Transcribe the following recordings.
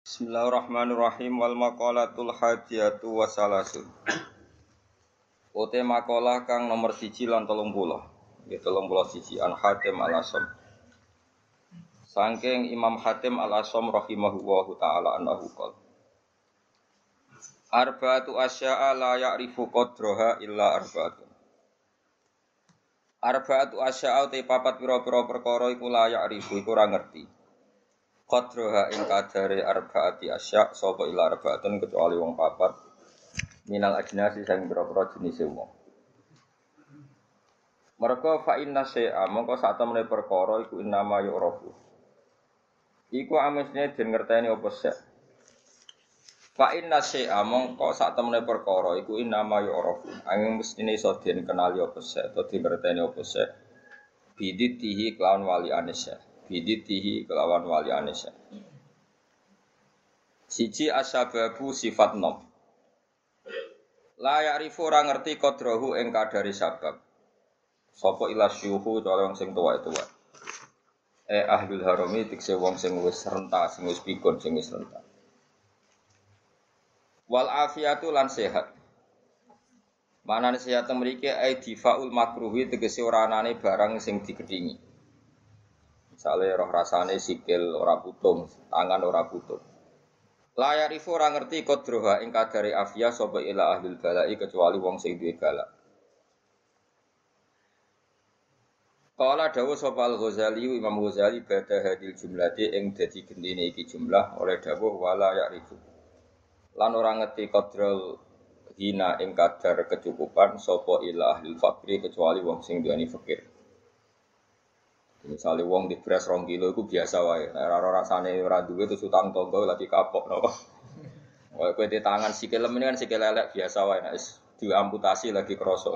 Bismillahirrahmanirrahim wal maqalatul hadiyatu wasalasun. Ote makalah kang nomor siji lan tolong puluh. Ya tolong puluh siji an Hatim al Asom. Sangking Imam Hatim al Asom rahimahullahu taala annahu qol. Arba'atu asya'a la ya'rifu qadraha illa arba'atun. Arba'atu asya'a te papat pira-pira perkara iku la ya'rifu iku ora ngerti. Qadroha ing kadare arbaati asya sapa ila arbaatun kecuali wong papat minal ajnasi sing pira-pira jenis wong. Mereka fa inna syai'a mongko sak temene perkara iku innama yu'rafu. Iku amesne den ngerteni apa sek. Fa inna syai'a mongko sak temene perkara iku innama yu'rafu. Angin mestine iso den kenali apa sek utawa dingerteni apa sek. Biditihi kelawan wali anisya biditihi kelawan wali anisya. Siji asyababu sifat nom. La ya'rifu ora ngerti kodrahu ing kadari sabab. Sopo ila syuhu cara wong sing tuwa itu wae. Eh ahlul harami tikse wong sing wis renta, sing wis pikun, sing wis renta. Wal afiatu lan sehat. Mana sehat mriki ai difaul makruhi tegese ora barang sing digedingi. Misalnya roh rasane sikil ora putung, tangan ora putung. Layar ifu ora ngerti kodroha ing kadari afia sapa ila ahlul balai kecuali wong sing duwe balak. Kala dawu sapa Al-Ghazali Imam Ghazali bada hadil jumlati ing dadi gendine iki jumlah oleh dawuh wala ya'rifu. Lan ora ngerti kodrol hina ing kadar kecukupan sapa ila ahlul fakri kecuali wong sing duweni fakir. Misalnya wong di beras rong kilo itu biasa wae. Ora rasane ora duwe terus utang tonggo lagi kapok napa. Wae kowe di tangan sikil ini kan sikil lelek biasa wae nek diamputasi lagi kroso.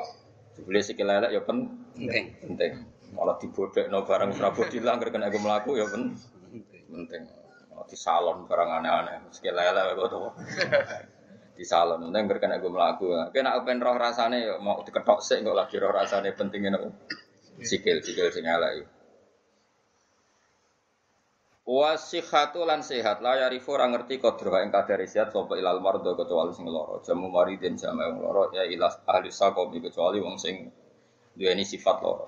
Dibeli sikil lelek ya penting. Penting. Malah dibodekno barang Prabu dilanggar kena gue mlaku ya pen penting. Malah di salon barang aneh-aneh. Sikil lelek kok to. Di salon penting kena gue mlaku. Kena open roh rasane ya mau diketok sik kok lagi roh rasane pentingnya nopo. Sikil, sikil sing elek. Wasihatu lan sehat. La yarifu ora ngerti kodro ing kadare sehat sapa ilal mardo kecuali sing loro jamu maridin jamu wong loro ya ilas ahli sakom kecuali wong sing duweni sifat loro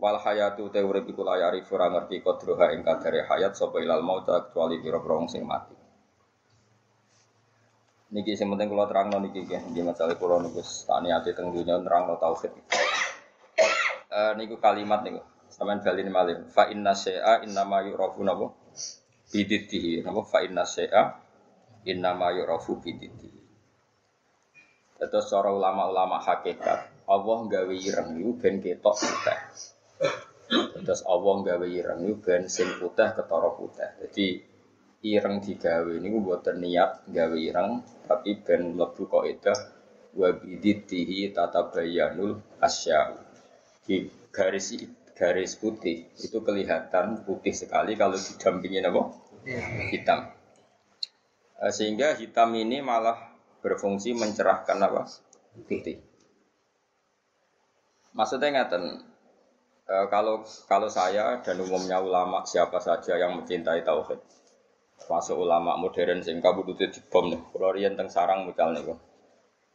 wal hayatu te urip iku la yarifu ora ngerti kodro ing kadare hayat sapa ilal maut kecuali pira-pira wong sing mati. Niki sing penting kula terangno niki nggih masalah kula niku tani ati teng dunya nerangno tauhid. Uh, niku kalimat niku Saman balin malih. Fa inna syai'a inna ma yu'rafu napa? Bididdihi. Napa? Fa inna syai'a inna ma yu'rafu bididdihi. Terus cara ulama-ulama hakikat, Allah gawe ireng iku ben ketok putih. Terus Allah gawe ireng iku ben sing putih ketara putih. Jadi ireng digawe niku mboten niat gawe ireng, tapi ben mlebu kaidah wa bididdihi tatabayyanul asya. Di garis garis putih itu kelihatan putih sekali kalau didampingi apa? Hitam. Eh, sehingga hitam ini malah berfungsi mencerahkan apa? Putih. Maksudnya ngaten, e, kalau kalau saya dan umumnya ulama siapa saja yang mencintai tauhid, masuk ulama modern sing kabudute dibom nih, kalau teng sarang mucal nih,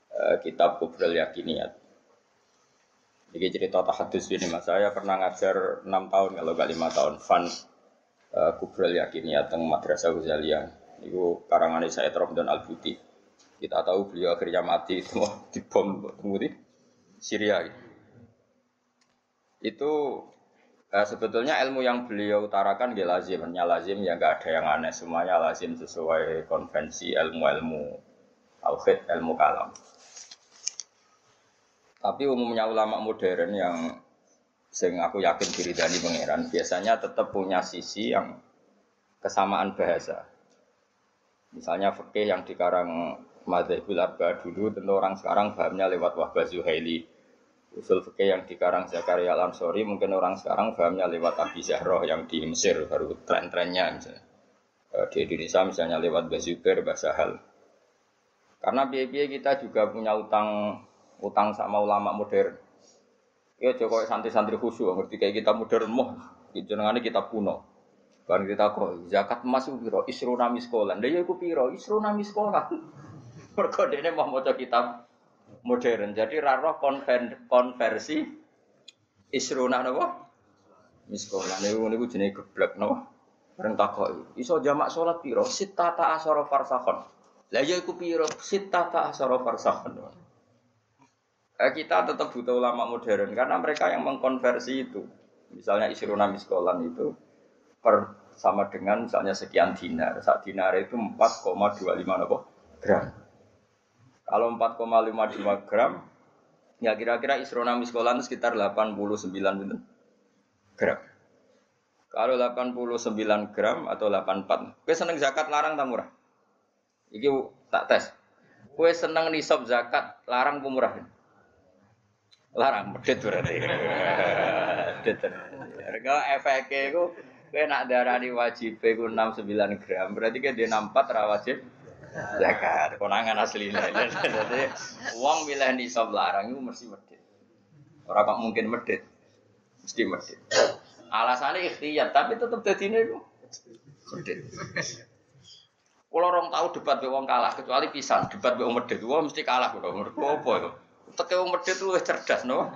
e, kitab Kubrul Yakiniyat ini cerita tahadus ini mas. Saya pernah ngajar 6 tahun kalau gak 5 tahun. Fan uh, Kubrel ya teng Madrasah Ghazaliyah. Itu karangan saya dan Al Buti. Kita tahu beliau akhirnya mati itu di bom di Syria. Itu uh, sebetulnya ilmu yang beliau utarakan dia lazim, hanya lazim ya nggak ada yang aneh semuanya lazim sesuai konvensi ilmu-ilmu tauhid, ilmu kalam. Tapi umumnya ulama modern yang sing aku yakin diri dari pangeran biasanya tetap punya sisi yang kesamaan bahasa. Misalnya fikih yang dikarang Madzhabul Arba dulu tentu orang sekarang pahamnya lewat Wahbah Zuhaili. Usul fikih yang dikarang Zakaria Al-Ansori mungkin orang sekarang pahamnya lewat Abi Zahroh yang di Mesir baru tren-trennya misalnya. Eh, di Indonesia misalnya lewat Bazubair, Basahal. Karena biaya kita juga punya utang utang sama ulama modern. Ya Joko santri-santri khusyuk, ngerti kayak kita modern moh, jenengannya kita kuno. Kan kita kok zakat emas itu piro? Isruna miskolan. Lah ya iku piro? Isruna miskolan. Mergo dene mau maca kitab modern. Jadi raro konver konversi isruna napa? Miskolan niku niku jenenge geblek napa? Bareng takok iso jamak salat piro? Sittata asara farsakhon. Lah ya iku piro? Sittata asara farsakhon. Eh, kita tetap butuh ulama modern karena mereka yang mengkonversi itu. Misalnya isruna miskolan itu per sama dengan misalnya sekian dinar. Saat dinar itu 4,25 gram. Kalau 4,55 gram, ya kira-kira isrona miskolan sekitar 89 gram. Kalau 89 gram atau 84. Kue seneng zakat larang tak murah? Iki tak tes. Kue seneng nisab zakat larang pemurah? Larang, medit berarti. medit. Harga efeknya itu Kowe nak darani wajib iku 69 gram, berarti kan dia 64 ra wajib zakat. Konangan asline. Dadi wong milih nisab larang iku mesti medhit. Ora kok mungkin medhit. Mesti medhit. Alasannya ikhtiyat, tapi tetep dadine iku medhit. Kalau orang tahu debat be wong kalah, kecuali pisan debat be wong medhit, wong mesti kalah kok. Mergo apa itu? Teke wong medhit luwih cerdas no.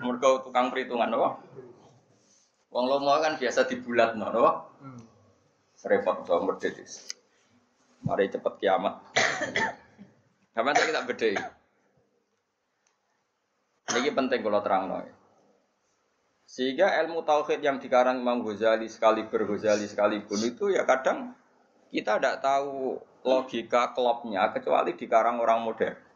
Mergo tukang perhitungan no. Wong lomo kan biasa dibulat no, no? Hmm. Repot so medit. Mari cepet kiamat. Kapan kita beda. Ini penting kalau terang no. Sehingga ilmu tauhid yang dikarang Imam Ghazali sekali berghazali sekalipun itu ya kadang kita tidak tahu logika klopnya kecuali dikarang orang modern.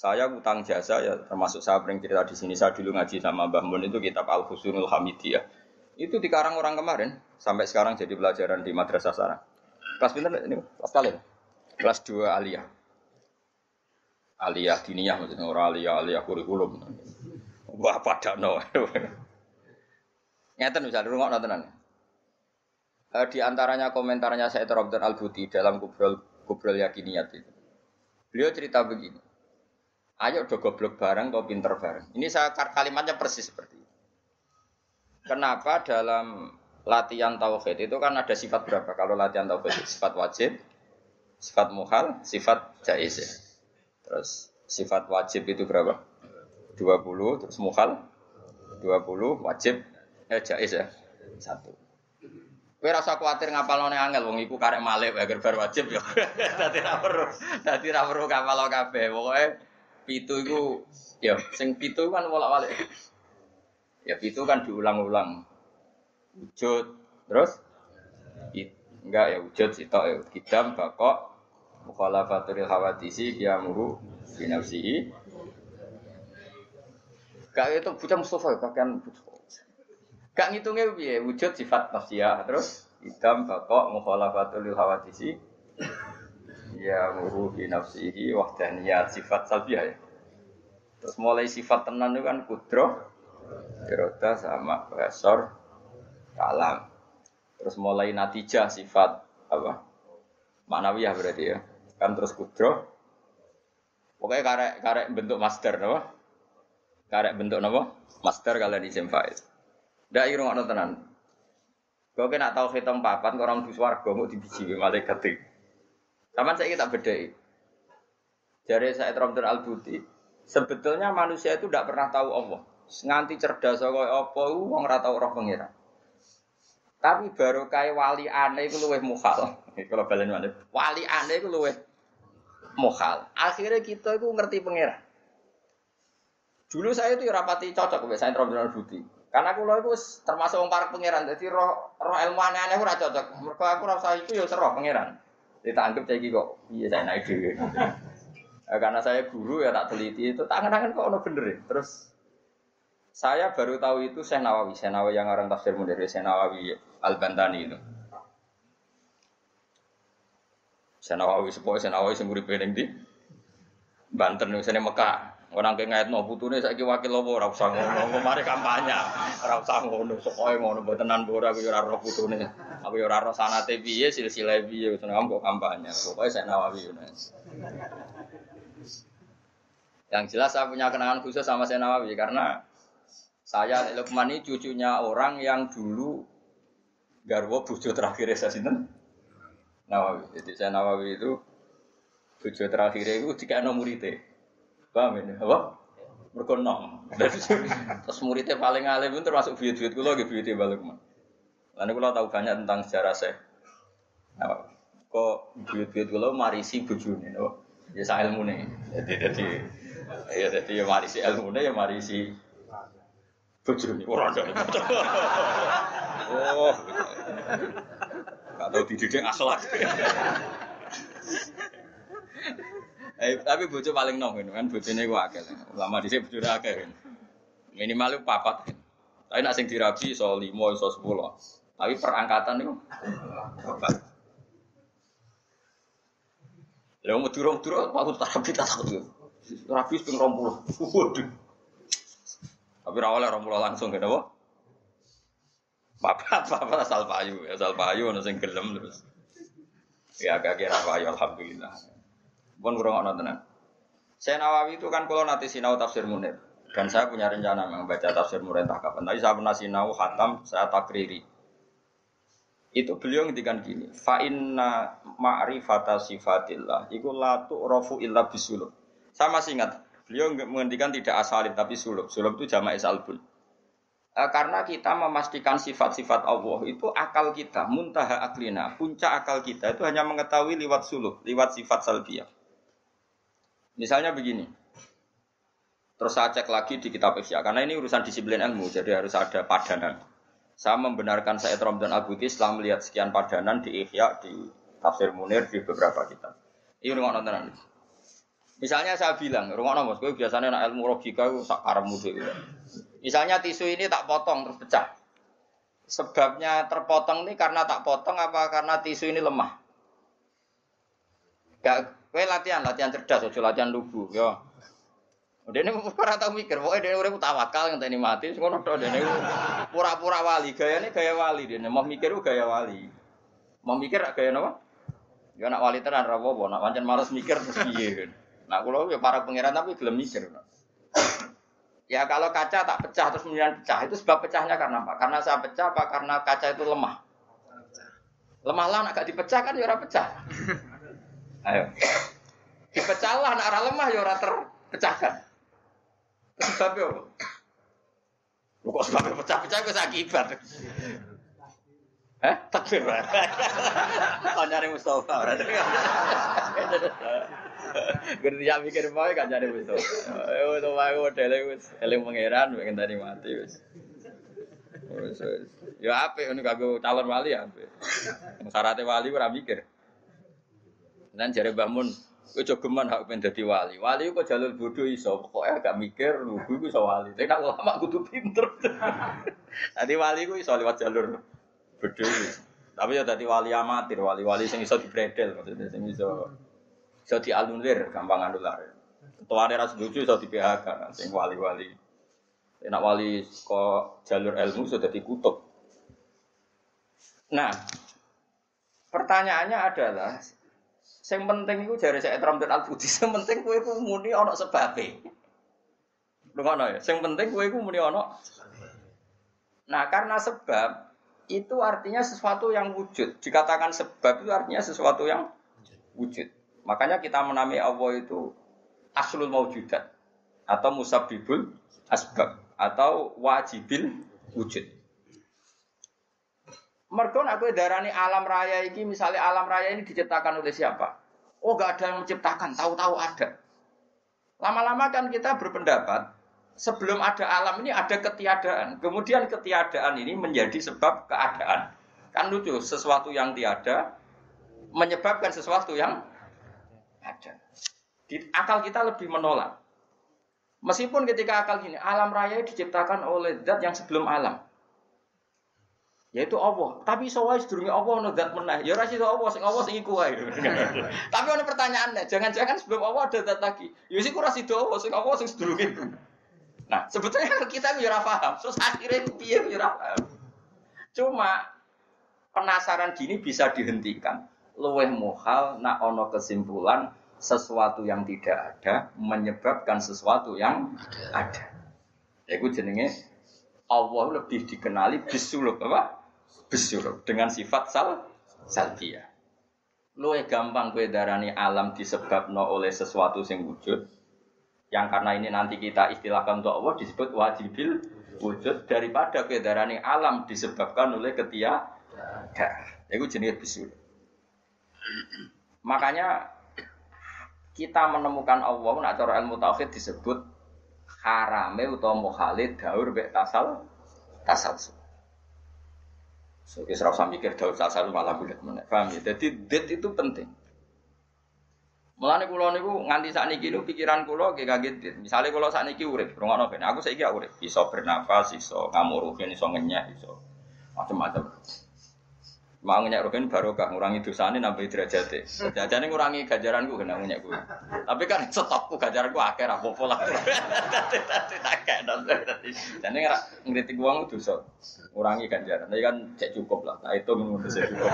Saya utang jasa ya termasuk saya pernah cerita di sini saya dulu ngaji sama Mbah Mun itu kitab Al Husnul Hamidiyah. Itu dikarang orang kemarin sampai sekarang jadi pelajaran di madrasah sana. Kelas pinter ini kelas kalian. Kelas 2 aliyah. Aliyah diniyah maksudnya orang aliyah aliyah kurikulum. Wah pada no. Ngeten bisa dulu nggak nontonan. Eh, di antaranya komentarnya saya Abdul Al Buti dalam kubrol kubrol yakiniyat itu. Beliau cerita begini. Ayo do goblok bareng atau pinter bareng. Ini saya kalimatnya persis seperti itu. Kenapa dalam latihan tauhid itu kan ada sifat berapa? Kalau latihan tauhid sifat wajib, sifat muhal, sifat jaiz ya. Terus sifat wajib itu berapa? 20, terus muhal 20, wajib eh jaiz ya. Satu. Kowe rasa kuatir ngapalone angel wong iku karek malih agar bar wajib ya. Dadi ra perlu, dadi ra perlu kapal kabeh. Pokoke pitu itu ya sing pitu kan bolak-balik. Ya pitu kan diulang-ulang. Wujud terus it, enggak ya wujud sitok ya kidam bakok mukhalafatul hawadisi kiamuhu fi nafsihi. Gak itu bocah Mustafa pakaian Gak ngitungnya piye wujud sifat nafsiyah terus idam bakok mukhalafatul hawadisi ya bi nafsihi wahdaniyat sifat salbiah ya. Terus mulai sifat tenan itu kan kudro, iroda sama besor, kalam. Terus mulai natijah sifat apa? Manawiyah berarti ya. Kan terus kudro. Pokoknya karek karek bentuk master no? Karek bentuk no? Master kalian di semfait. Ndak irung tenan. Kau kena tahu hitam papan orang di swarga mau dibiji malaikat. Sama saya kita bedai. Dari saya Abdul Al Buti, sebetulnya manusia itu tidak pernah tahu Allah. Nganti cerdas kok apa wong ora tau roh pengira. Tapi baru kayak wali aneh itu luweh mukhal. Kalau balen mana? Wali aneh itu luweh mukhal. Akhirnya kita itu ngerti pengira. Dulu saya itu ya rapati cocok mbek saya Abdul Al Buti. Karena aku itu termasuk orang para pangeran, jadi roh roh ilmu aneh-aneh ora cocok. Mereka aku rasa itu ya seroh pangeran. Kita anggap saya kok iya saya naik dulu. Eh, karena saya guru ya tak teliti itu tangan-tangan kok ono bener ya. Terus saya baru tahu itu Syekh Nawawi, Syekh Nawawi yang orang tafsir modern, Syekh Nawawi Al-Bantani itu. Syekh Nawawi sepoi Syekh Nawawi sing uripe di Banten ning Mekah. Orang kayak ngait no putune saiki wakil lopo ora usah ngono, mari kampanye. Ora usah ngono, pokoke ngono mbotenan ora aku ora roh putune. Aku ora roh sanate piye, silsilah piye, seneng kok kampanye. Pokoke saya Nawawi Yang jelas saya punya kenangan khusus sama saya Nawawi karena saya Lukman ini cucunya orang yang dulu garwa bojo terakhir saya sinten Nawawi. Jadi saya Nawawi itu bojo terakhir itu jika ana murite. Paham ini? Apa? Mergo nom. Terus muridnya paling alim pun termasuk buyut-buyut kula nggih buyute balik. Lan kula tahu banyak tentang sejarah saya. Nawawi. Kok buyut-buyut kula marisi bojone, no? Ya sak ilmune. Jadi jadi ya jadi ya marisi ilmune ya marisi bojone. Ora ada. Oh. Gak tahu dididik akhlak. Eh, tapi bojo paling nom kan bojone ku akeh. Ulama dhisik bojone akeh kan. Minimal itu papat. Tapi nak sing dirabi iso 5 iso 10. Tapi perangkatan niku papat. Lha mau durung-durung aku terapi tak takut. Rabi ping 20. Waduh. Tapi ra oleh 20 langsung kan apa? Papat, papat asal payu, asal payu sing gelem terus. Ya agak kira payu alhamdulillah. Pun kurang ono tenan. Saya Nawawi itu kan kalau nanti sinau tafsir Munir dan saya punya rencana membaca tafsir Munir entah kapan. Tapi saya pernah sinau khatam, saya takriri. Itu beliau ngendikan gini, fa inna ma'rifata sifatillah iku la tu'rafu illa bisulub. Saya masih ingat, beliau menghentikan tidak asalib tapi sulub. Sulub itu jama'i salbun. E, karena kita memastikan sifat-sifat Allah itu akal kita, muntaha aklina, puncak akal kita itu hanya mengetahui lewat sulub, lewat sifat salbiyah. Misalnya begini, terus saya cek lagi di kitab Ihya, karena ini urusan disiplin ilmu, jadi harus ada padanan. Saya membenarkan Said Ramdan Abuti setelah melihat sekian padanan di Ihya, di Tafsir Munir, di beberapa kitab. Ini rumah nonton Misalnya saya bilang, rumah nonton, gue biasanya nak ilmu logika itu sak karemu Misalnya tisu ini tak potong terus pecah. Sebabnya terpotong ini karena tak potong apa karena tisu ini lemah? Gak, gue latihan, latihan cerdas, ojo latihan lugu, yo. Dia ini pura tahu mikir, pokoknya dia udah tawakal yang tadi mati, semua nodo dia ini pura-pura wali, gaya ini gaya wali dia, mau mikir gaya wali, mau mikir gaya apa? Ya nak wali tenan rawo, nak wancen malas mikir terus piye Nah kalau ya para pangeran tapi gelem mikir. Ya kalau kaca tak pecah terus kemudian pecah itu sebab pecahnya karena apa? Karena saya pecah apa karena kaca itu lemah? Lemah lah agak dipecah kan ya ora pecah. Ayo. Dipecah lah nak lemah ya ora terpecahkan. Sebabnya apa? Lu kok sebabnya pecah-pecah ke akibat. Eh, takbir. Kau nyari Mustafa berarti. Tidak mikir mau kan nyari Mustafa. Oh, itu mau model wis eling pangeran pengen tadi mati wis. Ya apa ini kagak calon wali ya apa. Syaratnya wali ora mikir. Dan jare bangun Kowe jogeman hak pengen dadi wali. Wali kok jalur bodoh iso, pokoke agak mikir lugu iku iso wali. Tapi nek ulama kudu pinter. Tadi wali ku iso lewat jalur bodoh. Tapi ya tadi wali amatir, wali-wali sing iso dibredel maksudnya sing iso iso dialunir gampang anular. Ketua ra setuju iso di PHK sing wali-wali. Enak wali kok jalur ilmu sudah dikutuk. Nah, pertanyaannya adalah Sing penting iku jare saya Trump dan Al Budi, sing penting kowe iku muni ana sebabe. Ngono ya, sing penting kowe iku muni ana. Nah, karena sebab itu artinya sesuatu yang wujud. Dikatakan sebab itu artinya sesuatu yang wujud. Makanya kita menamai Allah itu aslul maujudat atau musabibul asbab atau wajibil wujud. Mergo aku darani alam raya ini, misalnya alam raya ini diciptakan oleh siapa? Oh, gak ada yang menciptakan, tahu-tahu ada. Lama-lama kan kita berpendapat sebelum ada alam ini ada ketiadaan. Kemudian ketiadaan ini menjadi sebab keadaan. Kan lucu, sesuatu yang tiada menyebabkan sesuatu yang ada. Di akal kita lebih menolak. Meskipun ketika akal gini, alam raya diciptakan oleh zat yang sebelum alam yaitu Allah. Tapi sawai sedurunge Allah ono zat meneh. Ya ora sida Allah sing Allah sing iku wae. Tapi ono pertanyaannya, jangan-jangan sebelum Allah ada zat lagi. Ya sik ora sida Allah sing Allah sing sedurunge iku. Nah, sebetulnya kita ya ora paham. Terus akhirnya piye ya ora paham. Cuma penasaran gini bisa dihentikan. Luweh muhal nak ono kesimpulan sesuatu yang tidak ada menyebabkan sesuatu yang ada. Ya, itu jenenge Allah lebih dikenali bisuluk apa? Bisyur dengan sifat sal salbiyah. Luwe gampang kue darani alam disebabno oleh sesuatu sing wujud. Yang karena ini nanti kita istilahkan untuk Allah disebut wajibil wujud daripada kue darani alam disebabkan oleh ketia Itu jenis bisyur. Makanya kita menemukan Allah nak cara ilmu tauhid disebut harame utawa mukhalid daur bek tasal tasal. So, kita serasa mikir daur tasal malah bulat mana. Paham ya? Jadi det itu penting. Mulane kula niku nganti sakniki niku pikiran kula nggih kaget dit. Misale kula sakniki urip, rungokno ben aku saiki urip, iso bernapas, iso ngamuruhin, iso ngenyek, iso macam-macam. Mau nyak rogen barokah ngurangi dosane nambah derajate. Jajane ngurangi ganjaranku kena nyak kuwi. Tapi kan stokku ganjaranku akeh ra apa lah. Tak kayak Jane ora dosa. Ngurangi ganjaran. Tapi kan cek cukup lah. Nah itu saya cukup.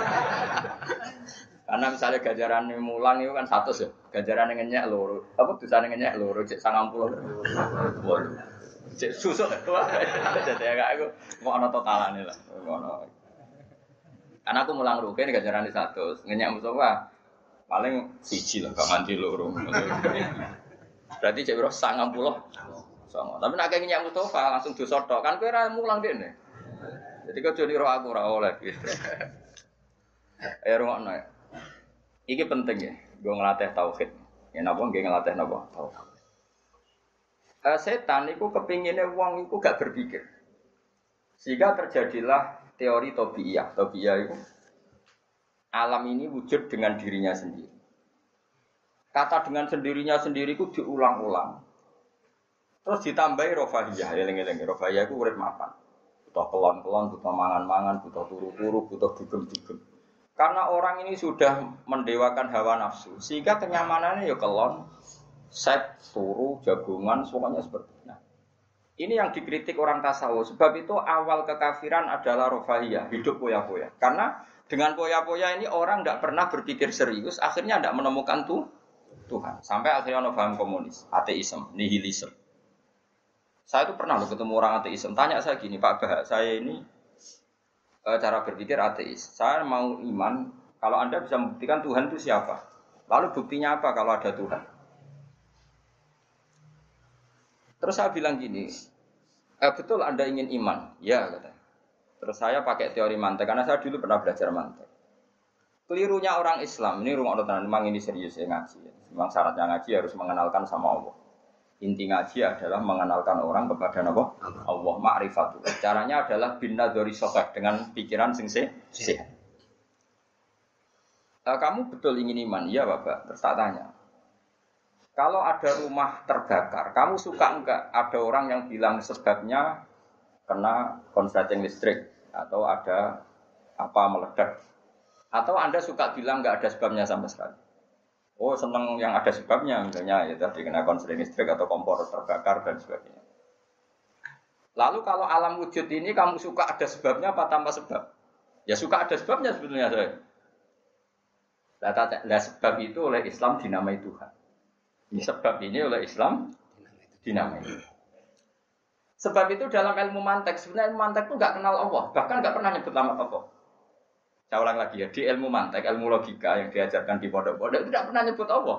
Karena misalnya ganjaran mulang itu kan satu ya. Ganjaran yang ngenyek loro. Apa dosane ngenyek loro cek 90. Waduh. Cek susuk. Jadi agak aku mau ana totalane lah. Ngono. Karena aku mulang rugen gak jarani satu, ngenyak Mustafa paling siji lah, gak mandi loro. Berarti cek biro sangat puluh. Sama. Tapi nak ngenyak Mustafa langsung dosa kan kue mulang deh Jadi kau jadi roh aku roh oleh gitu. Eh roh ya. Iki penting ya, gue ngelatih tauhid. Ya napa gue ngelatih napa tauhid. Uh, setan itu kepinginnya uang itu gak berpikir. Sehingga terjadilah teori tobiyah. Tobiyah itu alam ini wujud dengan dirinya sendiri. Kata dengan sendirinya sendiri itu diulang-ulang. Terus ditambahi rofahiyah, eling-eling. Rofahiyah itu urip mapan. Butuh kelon-kelon, butuh mangan-mangan, butuh turu-turu, butuh dugem-dugem. Karena orang ini sudah mendewakan hawa nafsu, sehingga kenyamanannya ya kelon, set, turu, jagungan, semuanya seperti. Ini yang dikritik orang tasawuf. Sebab itu awal kekafiran adalah rofahiyah, hidup poya-poya. Karena dengan poya-poya ini orang tidak pernah berpikir serius, akhirnya tidak menemukan tuh Tuhan. Sampai akhirnya ono paham komunis, ateisme, nihilisme. Saya itu pernah loh ketemu orang ateisme. Tanya saya gini, Pak Bah, saya ini e, cara berpikir ateis. Saya mau iman, kalau Anda bisa membuktikan Tuhan itu siapa? Lalu buktinya apa kalau ada Tuhan? Terus saya bilang gini, eh, betul Anda ingin iman? Ya, kata. Terus saya pakai teori mantek, karena saya dulu pernah belajar mantek. Kelirunya orang Islam, ini rumah Allah memang ini serius ya ngaji. Ya. Memang syaratnya ngaji harus mengenalkan sama Allah. Inti ngaji adalah mengenalkan orang kepada Allah. Allah ma'rifatu. Caranya adalah bina dari sokak dengan pikiran sing sehat. Eh, kamu betul ingin iman? Iya Bapak. Terus tak tanya, kalau ada rumah terbakar, kamu suka enggak ada orang yang bilang sebabnya kena konsleting listrik atau ada apa meledak? Atau Anda suka bilang enggak ada sebabnya sama sekali? Oh seneng yang ada sebabnya, misalnya ya tadi kena konsleting listrik atau kompor terbakar dan sebagainya. Lalu kalau alam wujud ini kamu suka ada sebabnya apa tanpa sebab? Ya suka ada sebabnya sebetulnya saya. Nah, sebab itu oleh Islam dinamai Tuhan. Sebab ini oleh Islam dinamai. Sebab itu dalam ilmu mantek, sebenarnya ilmu mantek itu nggak kenal Allah, bahkan nggak pernah nyebut nama Allah. Saya ulang lagi ya, di ilmu mantek, ilmu logika yang diajarkan di pondok-pondok tidak pernah nyebut Allah.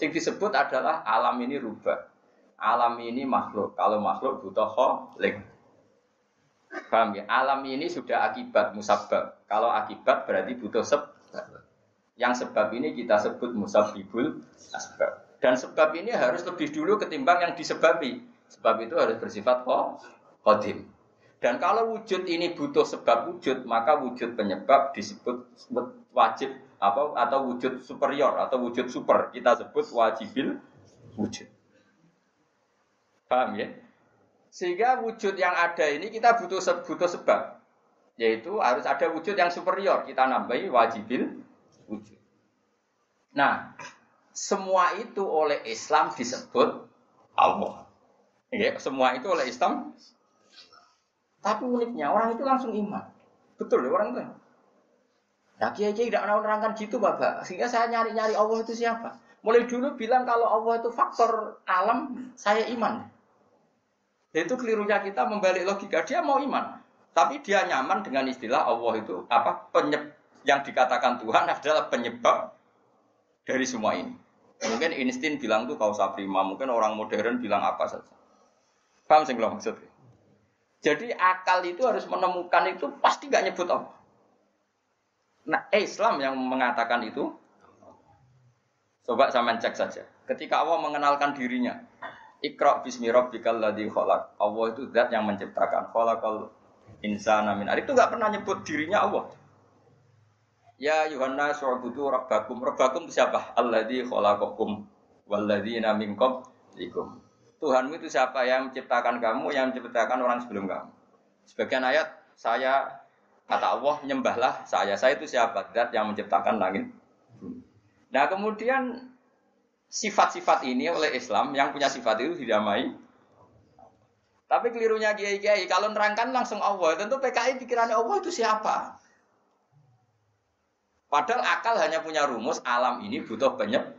Yang disebut adalah alam ini rubah. Alam ini makhluk. Kalau makhluk butuh kholik. Paham ya? Alam ini sudah akibat musabab. Kalau akibat berarti butuh sebab. Yang sebab ini kita sebut musabibul asbab. Dan sebab ini harus lebih dulu ketimbang yang disebabi. Sebab itu harus bersifat kodim. Dan kalau wujud ini butuh sebab wujud, maka wujud penyebab disebut wajib apa atau wujud superior atau wujud super. Kita sebut wajibil wujud. Paham ya? Sehingga wujud yang ada ini kita butuh butuh sebab. Yaitu harus ada wujud yang superior. Kita nambahi wajibil wujud. Nah, semua itu oleh Islam disebut Allah. Ya, semua itu oleh Islam. Tapi uniknya orang itu langsung iman. Betul ya orang itu. Nah kiai kiai tidak menerangkan gitu bapak. Sehingga saya nyari nyari Allah itu siapa. Mulai dulu bilang kalau Allah itu faktor alam, saya iman. Itu kelirunya kita membalik logika. Dia mau iman. Tapi dia nyaman dengan istilah Allah itu apa penyeb yang dikatakan Tuhan adalah penyebab dari semua ini. Mungkin instin bilang tuh kausa prima, mungkin orang modern bilang apa saja. Paham sih kalau maksudnya? Jadi akal itu harus menemukan itu pasti gak nyebut Allah. Nah Islam yang mengatakan itu, coba sama cek saja. Ketika Allah mengenalkan dirinya, Iqra bismi rabbikal ladzi khalaq. Allah itu zat yang menciptakan. Khalaqal insana min Itu nggak pernah nyebut dirinya Allah. Ya Yohanes wa'budu rabbakum. Rabbakum siapa? Alladzi khalaqakum walladzina min qablikum. Tuhanmu itu siapa yang menciptakan kamu, yang menciptakan orang sebelum kamu. Sebagian ayat saya kata Allah nyembahlah saya. Saya itu siapa? Zat yang menciptakan langit. Nah kemudian sifat-sifat ini oleh Islam yang punya sifat itu didamai. Tapi kelirunya kiai-kiai kalau nerangkan langsung Allah, tentu PKI pikirannya Allah itu siapa? Padahal akal hanya punya rumus alam ini butuh penyebab.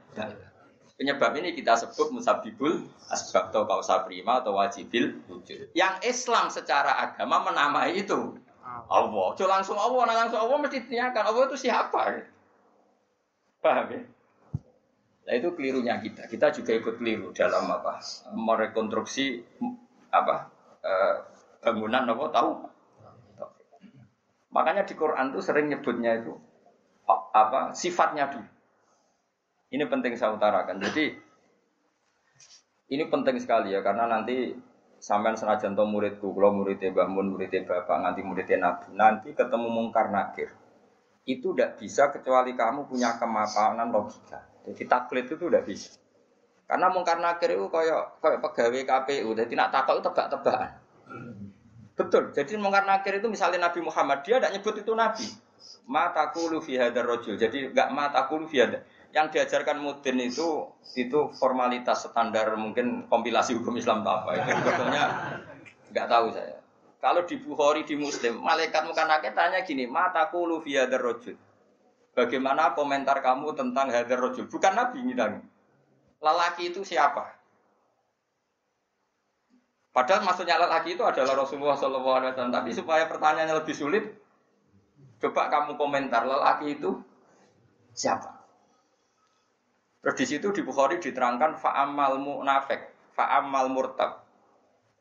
Penyebab ini kita sebut musabibul asbab atau kausa prima atau wajibil wujud. Yang Islam secara agama menamai itu Allah. Cuma langsung Allah, nah langsung Allah mesti ditanyakan Allah itu siapa? Paham ya? Nah itu kelirunya kita. Kita juga ikut keliru dalam apa? Merekonstruksi apa? Eh, bangunan apa tahu? Makanya di Quran tuh sering nyebutnya itu apa? Sifatnya dulu. Ini penting saya utarakan. Jadi ini penting sekali ya karena nanti sampean senajan to muridku, kalau muridnya Mbah Mun, muridnya Bapak, nanti muridnya Nabi, nanti ketemu mungkar nakir. Itu tidak bisa kecuali kamu punya kemapanan logika. Jadi taklid itu udah bisa. Karena mungkar nakir itu kayak kayak pegawai KPU, jadi nak takut tebak-tebakan. Betul. Jadi mungkar nakir itu misalnya Nabi Muhammad dia tidak nyebut itu Nabi. Matakulu fi hadar rojul. Jadi nggak matakulu fi hadar. Yang diajarkan mudin itu itu formalitas standar mungkin kompilasi hukum Islam apa itu sebetulnya nggak tahu saya. Kalau di Bukhari di Muslim, malaikat mungkar nakir tanya gini, matakulu fi hadar rojul. Bagaimana komentar kamu tentang hadar rojul? Bukan Nabi ngidang. Lelaki itu siapa? Padahal maksudnya lelaki itu adalah Rasulullah SAW. Tapi supaya pertanyaannya lebih sulit, coba kamu komentar lelaki itu siapa? Terus di situ di Bukhari diterangkan fa'amal munafik, fa'amal murtab.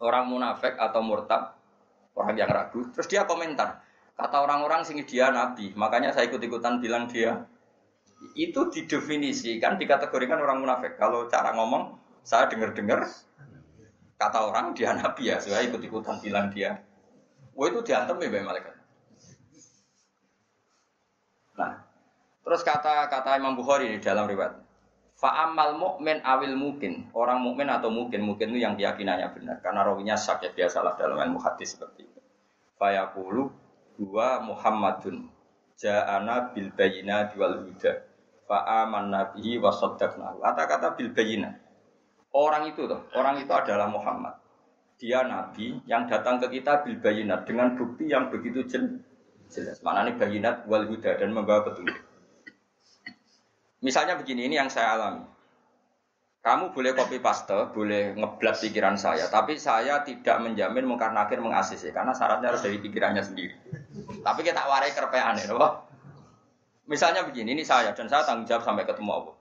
Orang munafik atau murtab, orang yang ragu. Terus dia komentar, Kata orang-orang sini dia nabi, makanya saya ikut-ikutan bilang dia. Itu didefinisikan, dikategorikan orang munafik. Kalau cara ngomong, saya dengar-dengar kata orang dia nabi ya, saya ikut-ikutan bilang dia. Wah itu diantem ya malaikat. Nah, terus kata kata Imam Bukhari di dalam riwayat. Fa'amal mukmin awil mungkin orang mukmin atau mungkin mungkin itu yang keyakinannya benar karena rawinya sak ya biasalah dalam ilmu hadis seperti itu. Fayaqulu Dua Muhammadun ja'ana bil bayina wal huda fa amanna bihi wa saddaqna. Kata-kata bil bayina. Orang itu tuh, orang itu adalah Muhammad. Dia nabi yang datang ke kita bil bayinat dengan bukti yang begitu jelas. Mana nih bayinat wal huda dan membawa petunjuk. Misalnya begini, ini yang saya alami. Kamu boleh copy paste, boleh ngeblat pikiran saya, tapi saya tidak menjamin mungkar nakir mengasisi karena syaratnya harus dari pikirannya sendiri. Tapi kita warai kerpean ya, Misalnya begini, ini saya dan saya tanggung jawab sampai ketemu Allah.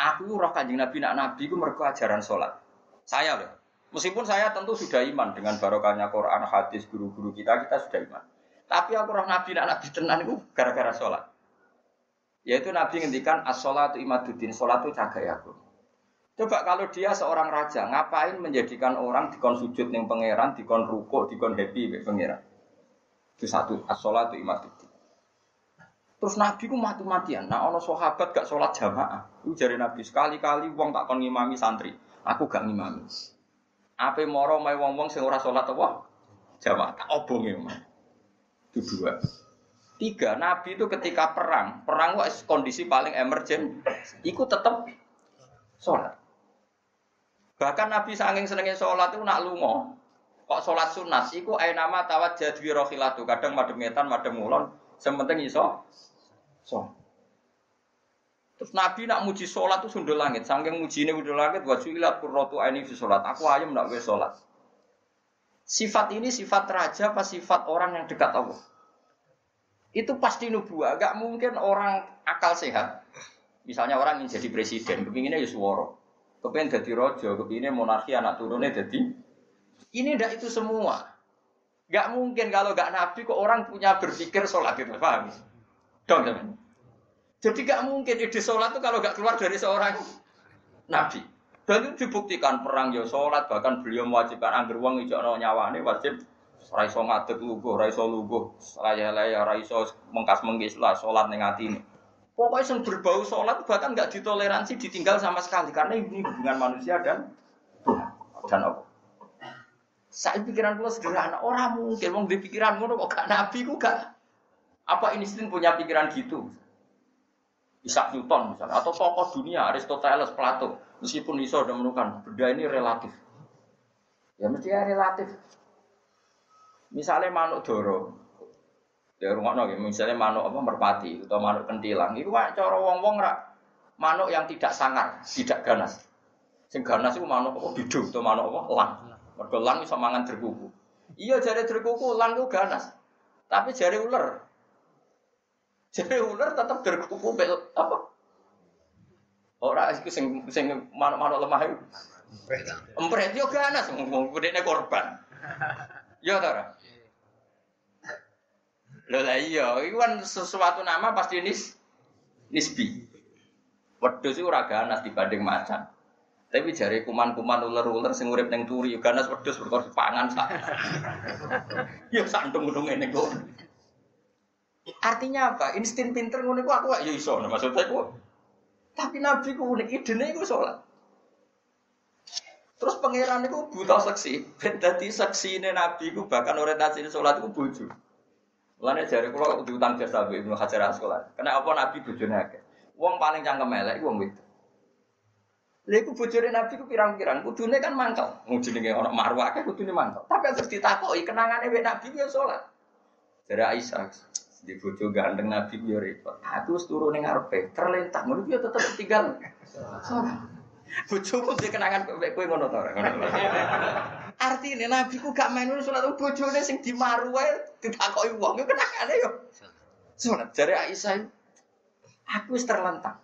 Aku roh kanjeng Nabi nak Nabi itu mereka ajaran sholat. Saya loh. Meskipun saya tentu sudah iman dengan barokahnya Quran, hadis, guru-guru kita, kita sudah iman. Tapi aku roh Nabi nak Nabi tenan gara-gara sholat. Yaitu Nabi ngendikan as-sholatu imaduddin, sholat itu cagai aku. Coba kalau dia seorang raja, ngapain menjadikan orang dikon sujud ning pangeran, dikon ruko, dikon happy be pangeran. Itu satu, as-sholatu imaduddin. Terus Nabi ku mati-matian. Nah, ono sahabat gak sholat jamaah. Itu jari Nabi sekali-kali wong tak kon ngimami santri. Aku gak ngimami. Apa moro mai wong-wong sing ora sholat apa? Jamaah tak obonge. Itu dua. Tiga, Nabi itu ketika perang, perang itu kondisi paling emergen, ikut tetap sholat. Bahkan Nabi saking senengnya sholat itu nak lungo. Kok sholat sunat, iku ay nama tawat jadi rohilatu. Kadang madem ngetan, madem ngulon, sementing iso. So. Terus Nabi nak muji sholat itu sundul langit. Saking muji ini sundul langit, wajulat kurrotu ini di sholat. Aku ayam nak gue sholat. Sifat ini sifat raja apa sifat orang yang dekat Allah? Itu pasti nubuah. Gak mungkin orang akal sehat. Misalnya orang ingin jadi presiden, kepinginnya Yusworo. Kepingin jadi rojo, kepinginnya monarki anak turunnya jadi. Ini ndak itu semua. Gak mungkin kalau gak nabi kok orang punya berpikir sholat itu, paham? Dong, teman. Jadi gak mungkin ide sholat itu kalau gak keluar dari seorang nabi. Dan itu dibuktikan perang ya sholat, bahkan beliau mewajibkan angger uang ijo nyawane wajib raiso ngadeg luguh, raiso luguh, laya-laya, raiso mengkas menggis lah sholat ning ini. Pokoknya yang berbau sholat bahkan nggak ditoleransi ditinggal sama sekali karena ini hubungan manusia dan dan apa? Saya pikiran gue sederhana, orang mungkin mau di pikiran gue kok gak nabi gue gak apa insting punya pikiran gitu. Isaac Newton misalnya atau tokoh dunia Aristoteles, Plato Meskipun iso sudah menemukan benda ini relatif. Ya mesti ya relatif. Misalnya manuk doro, ya rumah nongki, misalnya manuk apa merpati atau manuk kentilang, itu kan cara wong-wong rak manuk yang tidak sangar, tidak ganas. Sing ganas itu manuk apa bidu atau manuk apa lang. Mergo lang iso mangan terkuku. Iya jari terkuku lang itu ganas. Tapi jari ular. Jari ular tetap terkuku apa? Ora iku sing sing manuk-manuk lemah iku. Empret yo ganas wong gedene korban. Yo ta ora? Lho lah iya, iku kan sesuatu nama pasti nis nisbi. Wedhus iku ora ganas dibanding macan. Tapi jari kuman-kuman ular-ular sing urip ning turi ganas wedhus perkara pangan sak. Ya santung-untung ngene kok. Artinya apa? Insting pinter ngono iku aku ya iso. Maksudnya aku tapi Nabi ku unik, idene ku sholat. Terus pangeran itu buta seksi, dadi seksine Nabi ku bahkan orientasi sholat itu bojo. Mulane jare kula diutang jasa Mbak Ibnu Hajar Asqalani. Karena apa Nabi bojone akeh. Wong paling cangkem elek wong wedok. Lha iku bojone Nabi ku pirang-pirang, kudune kan mangkel. Wong jenenge ana marwah akeh kudune mangkel. Tapi harus ditakoki kenangane wek Nabi ya salat. Jare Aisyah, di bojo ganteng Nabi yo repot. Aku wis turu ning ngarepe, terlentang ngono yo tetep tinggal. Bojomu duwe kenangan kowe kowe ngono ta ora? Artine Nabi ku gak main salat bojone sing dimaru ditakoki wong yo kenangane yo. Salat jare Aisyah aku wis terlentang.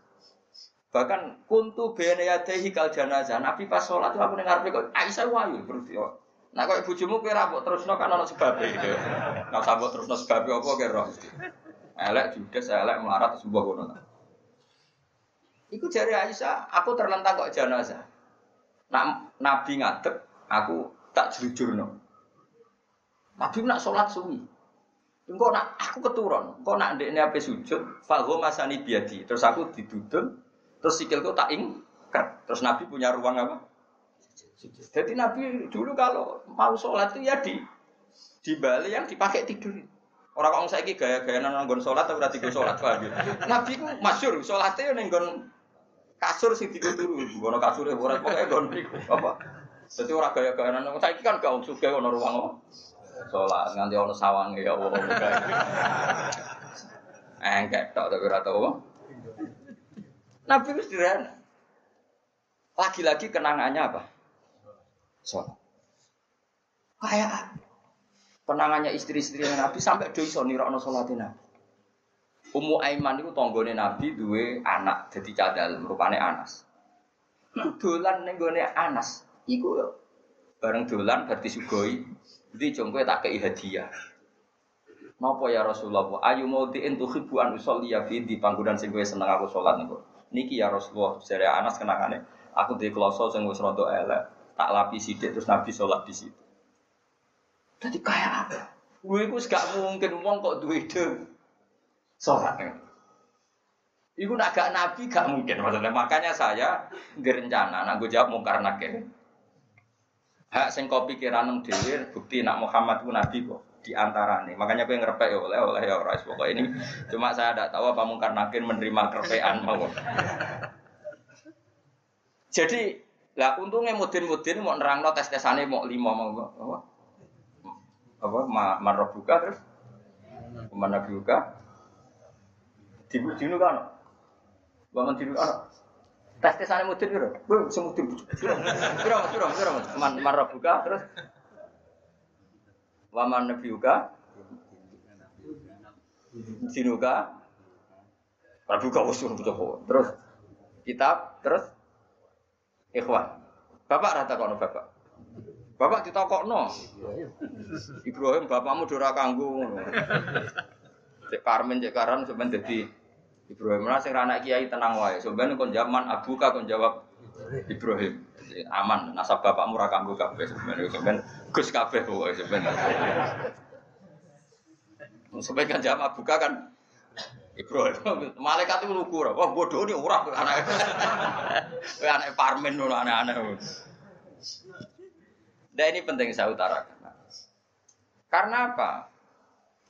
Bahkan kuntu bene yadehi kal janazah. Nabi pas sholat itu aku dengar kok Aisyah wayu berarti Nah kok bojomu kowe ra terusno kan ana sebab gitu. Nah sambut terusno sebab apa roh. Elek judes, elek melarat sebuah kono. Iku jari Aisyah, aku terlentang kok jenazah. Nak Nabi ngadep, aku tak jujurno. Nabi nak sholat suwi. Engkau nak aku keturun, engkau nak ndekne ape sujud, fahu masani biadi. Terus aku didudun, terus sikilku tak ingkat. Terus Nabi punya ruang apa? Jadi Nabi dulu kalau mau sholat itu ya di di Bali yang dipakai tidur. Orang orang saya gaya-gaya nonggon sholat atau berarti sholat paham Nabi ku masyur sholatnya nenggon kasur sih tidur dulu, gono kasur ya orang pokoknya gon apa. Jadi orang gaya-gaya nonggon saya kan gak untuk gaya ruang apa. Sholat nganti ono sawang ya Allah. Engkek tak tapi rata apa. Nabi itu. Lagi-lagi kenangannya apa? sholat. Kayak penangannya istri-istri Nabi sampai do iso nirokno salate Nabi. Ummu Aiman itu tonggone Nabi duwe anak jadi cadal merupane Anas. Dolan ning gone Anas iku bareng dolan berarti sugoi. Jadi jongkoe tak kei hadiah. Napa ya Rasulullah? Ayu mau diin tuhibbu an usolli ya fi di panggonan sing kowe seneng aku salat niku. Niki ya Rasulullah, jare Anas kenangane aku di kloso sing wis rada elek tak lapis sidik terus Nabi sholat di situ. Jadi kayak apa? Gue itu gak mungkin ngomong kok duit ide sholat. Iku nak gak Nabi gak mungkin maksudnya. Makanya saya direncana, nak gue jawab mungkar nakir. Hak sing kopi pikiran dewi bukti nak Muhammad itu Nabi kok di nih. Makanya gue ngerepek ya oleh oleh ya orang pokok ini. Cuma saya tidak tahu apa mungkar nakir menerima kerepean mau. Jadi lah untungnya mudin-mudin mau nerangno tes-tesane mau lima mau apa? Apa ma buka terus? Mana buka? Dinu dinu kan? Bangun kan? Tes tesane mudin kira? Bu, semudin. Kira, kira, kira, kira, man buka terus? Waman nabiuka dinuka Rabuka usul Joko. Terus kitab, terus ikhwan. Bapak rata kono bapak. Bapak ditakokno. Ibrahim bapakmu dora kanggo ngono. Cek Karmen cek Karan sampean dadi Ibrahim lah sing anak kiai tenang wae. Sampeyan kon zaman abuka kon jawab Ibrahim. Aman, nasab bapakmu ra kanggo kabeh sampeyan. Sampeyan Gus kabeh pokoke sampeyan. Sampeyan kan jawab abuka kan Ibrahim. Malaikat itu lugu ora. Wah bodoh ini ora anak. Kowe anak Parmen ngono aneh-aneh. Nah ini penting saya utarakan. Karena apa?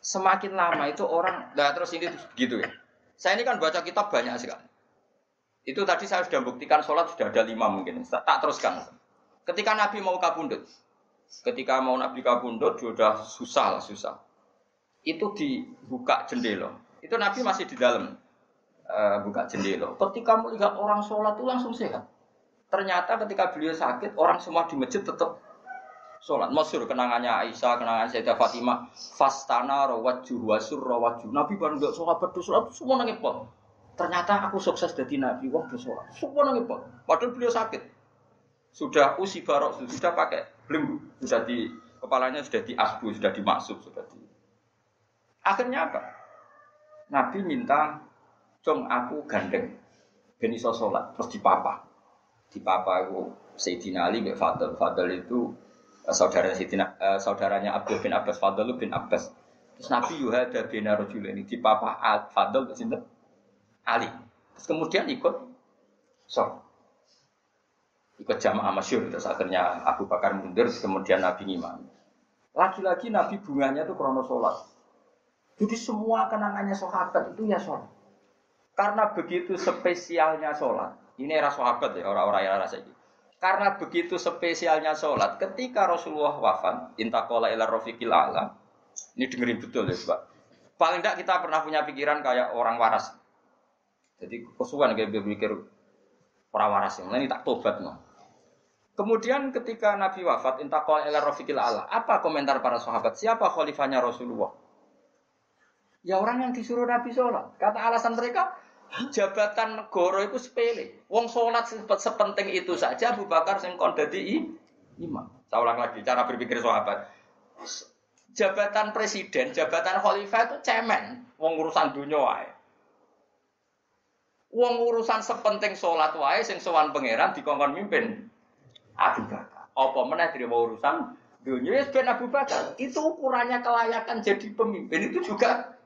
Semakin lama itu orang, nah terus ini gitu ya. Saya ini kan baca kitab banyak sekali. Itu tadi saya sudah buktikan sholat sudah ada lima mungkin. Tak teruskan. Ketika Nabi mau kabundut, ketika mau Nabi kabundut sudah susah lah susah. Itu dibuka jendela. Itu Nabi masih di dalam uh, buka jendela. Ketika melihat orang sholat itu langsung sehat. Ternyata ketika beliau sakit, orang semua di masjid tetap sholat. Masyur kenangannya Aisyah, kenangan Sayyidah Fatimah. Fastana rawajuh wasur rawajuh. Nabi baru nggak sholat sholat semua nangis pot. Ternyata aku sukses jadi nabi wah sholat. Semua nangis pot. Padahal beliau sakit. Sudah usi barok, sudah pakai belenggu, sudah di kepalanya sudah di asbu, sudah dimaksud, sudah di. Akhirnya apa? Nabi minta, cong aku gandeng, ben iso sholat, terus dipapa. Dipapa aku Sayyidina Ali, Fadl. Fadl itu saudara Sidina, uh, saudaranya Abdul bin Abbas, Fadl bin Abbas. Terus Nabi Yuhada bin Rajul ini di papa Al Fadl sinten Ali. Terus kemudian ikut so ikut jamaah masyur terus akhirnya Abu Bakar mundur kemudian Nabi ngimam. Lagi-lagi Nabi bunganya itu krono sholat. Jadi semua kenangannya sahabat itu ya sholat. Karena begitu spesialnya sholat. Ini era sahabat ya orang-orang yang rasa ini. Karena begitu spesialnya sholat, ketika Rasulullah wafat, intakola ila rofiqil ala, ini dengerin betul ya Pak. Paling tidak kita pernah punya pikiran kayak orang waras. Jadi kesukaan kayak berpikir orang waras yang ini tak tobat no. Kemudian ketika Nabi wafat, intakola ila rofiqil ala, apa komentar para sahabat? Siapa khalifahnya Rasulullah? Ya orang yang disuruh Nabi sholat. Kata alasan mereka, jabatan negara itu sepele. Wong sholat sepenting itu saja Abu Bakar sing kon dadi imam. Saya ulang lagi cara berpikir sahabat. Jabatan presiden, jabatan khalifah itu cemen. Wong urusan dunia wae. Wong urusan sepenting sholat wae sing sowan pangeran dikongkon mimpin Abu Bakar. Apa meneh mau urusan dunia ya ben Abu Bakar. Itu ukurannya kelayakan jadi pemimpin itu juga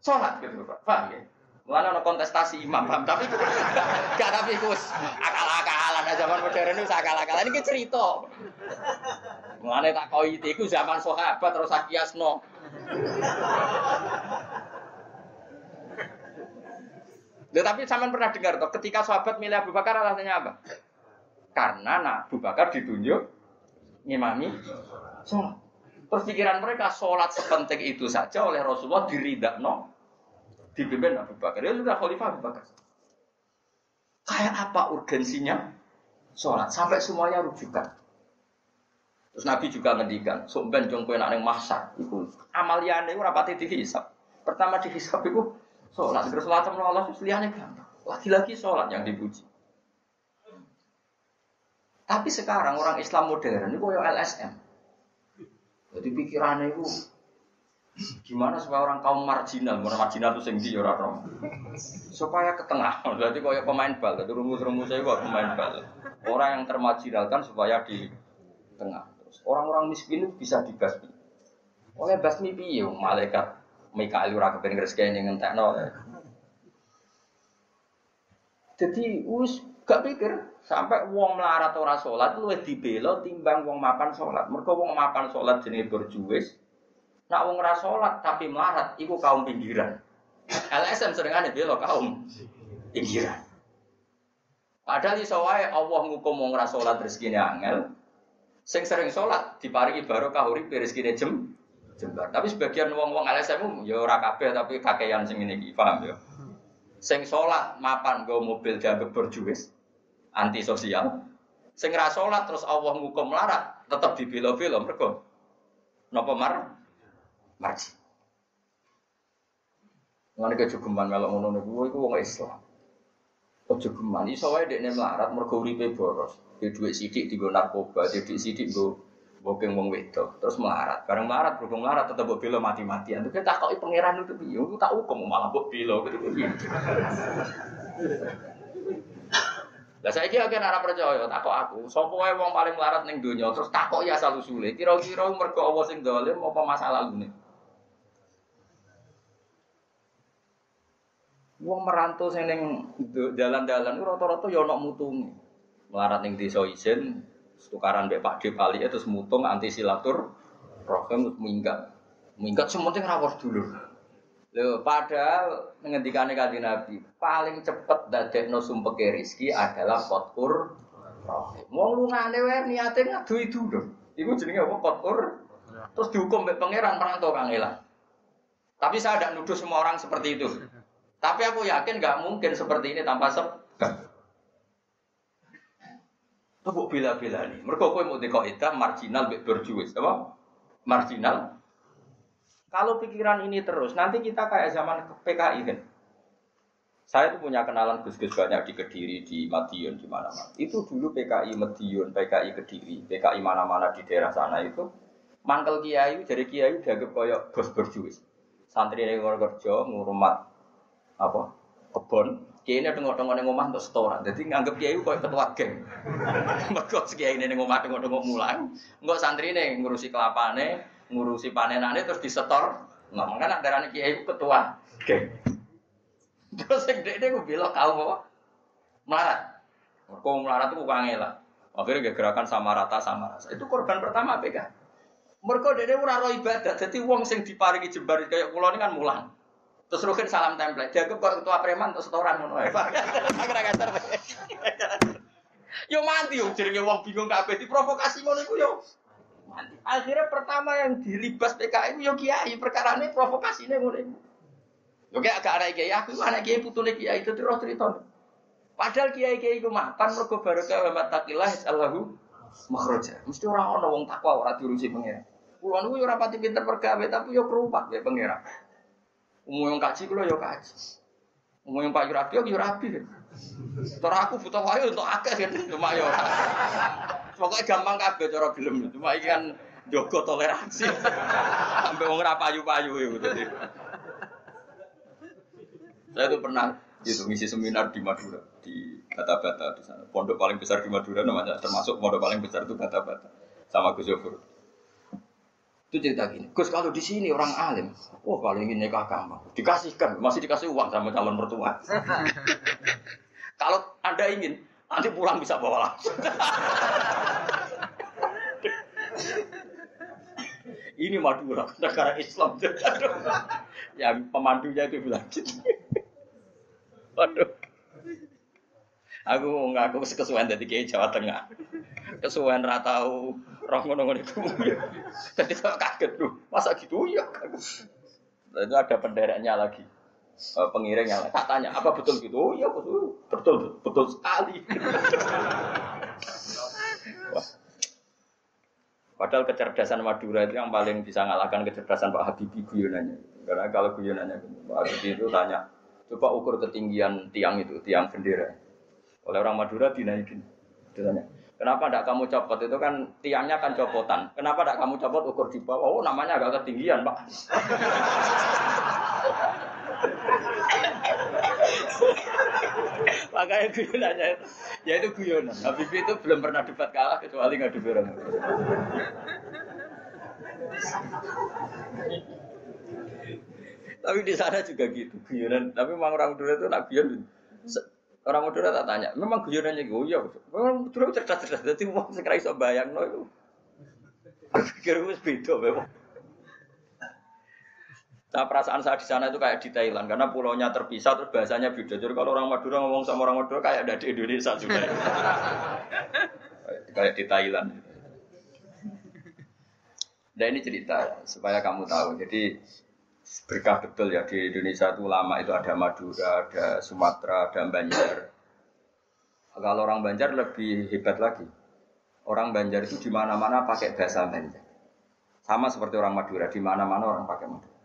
sholat gitu Pak. Paham ya? Mana ada kontestasi imam, paham? Tapi gak tapi kus akal-akalan. Nah, zaman modern itu akal-akalan. Ini cerita. Mana tak kau itu zaman sahabat terus akiasno. Loh, tapi zaman pernah dengar toh, ketika sahabat milih Abu Bakar alasannya apa? Karena nah, Abu Bakar ditunjuk ngimami sholat. Terus pikiran mereka sholat sepenting itu saja oleh Rasulullah diridak no dipimpin Abu Bakar. Ya sudah khalifah Abu Bakar. Kayak apa urgensinya sholat sampai semuanya rujukan. Terus Nabi juga ngendikan, sumben jong kowe nak ning mahsyar iku amaliyane ora pati dihisab. Pertama dihisab iku sholat, terus sholat sama Allah liyane gampang. Lagi-lagi sholat yang dipuji. Tapi sekarang orang Islam modern itu kayak LSM. Jadi pikirannya itu Gimana supaya orang kaum marginal, orang marginal itu sendiri orang Supaya ke tengah. Berarti kayak pemain bal, itu rumus-rumus saya buat pemain bal. Orang yang termarginalkan supaya di tengah. Terus orang-orang miskin itu bisa dibasmi. Oleh basmi piye malaikat Mikael ora kepen ngresken ning entekno. Jadi us gak pikir sampai wong melarat ora salat luwih dibela timbang wong mapan salat. Mergo wong mapan salat jenenge berjuwis, Nak wong ora salat tapi melarat, iku kaum pinggiran. LSM sering ada belo kaum pinggiran. Padahal iso wae Allah ngukum wong ora salat rezekine angel. Sing sering salat diparingi barokah urip rezekine jem jembar. Tapi sebagian wong-wong LSM ya ora kabeh tapi kakean sing ngene iki, paham ya? Sing salat mapan go mobil dianggap berjuwis anti sosial. Sing ra salat terus Allah ngukum tetap dibelo-belo mergo napa mar marji. Ngene kejogeman melok ngono niku iku wong Islam. Kejogeman iso wae dekne melarat mergo uripe boros. Di dhuwit sithik digo narkoba, dhuwit sithik nggo bokeng wong wedok, terus melarat. Bareng melarat, berhubung melarat tetep mbok bela mati-matian. Terus tak takoki pangeran itu piye? Aku tak hukum malah mbok bela gitu piye. Lah saiki akeh ora percaya, takok aku, sapa wae wong paling melarat ning donya terus takok ya asal usule. Kira-kira mergo Allah sing dolim apa masalah lune? Wong merantau sing ning dalan-dalan rata-rata ya ana mutunge. Melarat ning desa isin, tukaran mbek Pak D Pali terus mutung anti silatur rohim minggat. Minggat sementing rawuh dulur. Lho, padahal ngendikane kanjeng Nabi, paling cepet dadekno sumpeke rezeki adalah kotur rahim. Wong lungane wae niate ngadui dulur. Iku jenenge apa kotur? Terus dihukum mbek pangeran perantau kang. Tapi saya tidak nuduh semua orang seperti itu. Tapi aku yakin nggak mungkin seperti ini tanpa sebab. Itu buk bila-bila nih. Mereka kau mau itu marginal berjuis, apa? Marginal kalau pikiran ini terus, nanti kita kayak zaman PKI kan. Saya tuh punya kenalan gus-gus banyak di Kediri, di Madiun, di mana-mana. Itu dulu PKI Madiun, PKI Kediri, PKI mana-mana di daerah sana itu. Mangkel kiai, jadi kiai dianggap kayak bos berjuis. Santri yang kerja, ngurumat apa kebon. Kiai ini tengok-tengok yang ngomah untuk setoran. Jadi nganggap kiai kayak ketua geng. Mereka kiai ini ngomah tengok-tengok mulang. Enggak santri ini ngurusi kelapane, ngurusi panenane terus disetor. Nah, makanya darahnya kiai ketua geng. Terus yang dek gue bilang kau apa? Melarat. Kau melarat itu bukan lah. Akhirnya gerakan sama rata sama rasa. Itu korban pertama PK. Mereka dede ora ibadah. Jadi uang sing diparingi jembar kayak pulau ini kan mulang. Terus rukin salam template. Dia kok ketua preman terus setoran ngono ae. Yo mati yo jenenge wong bingung kabeh diprovokasi ngono iku yo. Akhirnya pertama yang dilibas PKI yo kiai perkara ini provokasi ini mulai. Yo kayak agak anak kiai aku anak kiai putune kiai itu terus cerita. Padahal kiai kiai itu makan mergo barokah wa matakillah Allahu makhraja. Mesti orang orang wong takwa ora diurusi pengira. Kulo niku yo ora pati pinter pergawe tapi yo kerupak ya pengira. Umum yang kaji kulo yo kaji. Umum yang Pak Yurabi yo Yurabi. Terus aku butuh wayu untuk akeh kan cuma yo. Pokoknya gampang kabeh cara film. Cuma iki kan jogo toleransi. Sampai wong ora payu-payu itu tadi. Saya tuh pernah itu ngisi seminar di Madura di Bata-Bata di sana. Pondok paling besar di Madura namanya termasuk pondok paling besar itu Bata-Bata sama Gus Yofur. Itu cerita gini, Gus kalau di sini orang alim, wah kalau ingin nikah gampang, dikasihkan, masih dikasih uang sama calon mertua. kalau anda ingin, Nanti pulang bisa bawa langsung. Ini Madura, negara Islam. Yang pemandunya itu bilang gitu. Waduh. Aku ngaku kesuwen dari kiai Jawa Tengah. Kesuwen ratau roh ngono-ngono itu. Jadi saya kaget tuh, masa gitu ya? Itu ada pendereknya lagi uh, pengiring yang tak tanya apa betul gitu oh iya betul betul betul sekali Padahal kecerdasan Madura itu yang paling bisa ngalahkan kecerdasan Pak Habibie guyonannya. Karena kalau guyonannya Pak Habibie itu tanya, coba ukur ketinggian tiang itu, tiang bendera. Oleh orang Madura dinaikin. Dia kenapa tidak kamu copot? Itu kan tiangnya kan copotan. Kenapa tidak kamu copot ukur di bawah? Oh namanya agak ketinggian Pak. Makanya guyonannya ya itu guyonan. Habib itu belum pernah debat kalah kecuali nggak orang. Tapi di sana juga gitu guyonan. Tapi memang orang Madura itu nak guyon. Orang Madura tak tanya, memang guyonannya gitu. Ya, memang Madura cerdas-cerdas. Jadi mau sekarang iso bayang no itu. Pikir gue beda memang. Nah perasaan saya di sana itu kayak di Thailand karena pulaunya terpisah terus bahasanya beda. Jadi kalau orang Madura ngomong sama orang Madura kayak ada di Indonesia juga. kayak di Thailand. Nah ini cerita supaya kamu tahu. Jadi berkah betul ya di Indonesia itu lama itu ada Madura, ada Sumatera, ada Banjar. Kalau orang Banjar lebih hebat lagi. Orang Banjar itu di mana-mana pakai bahasa Banjar. Sama seperti orang Madura, di mana-mana orang pakai Madura.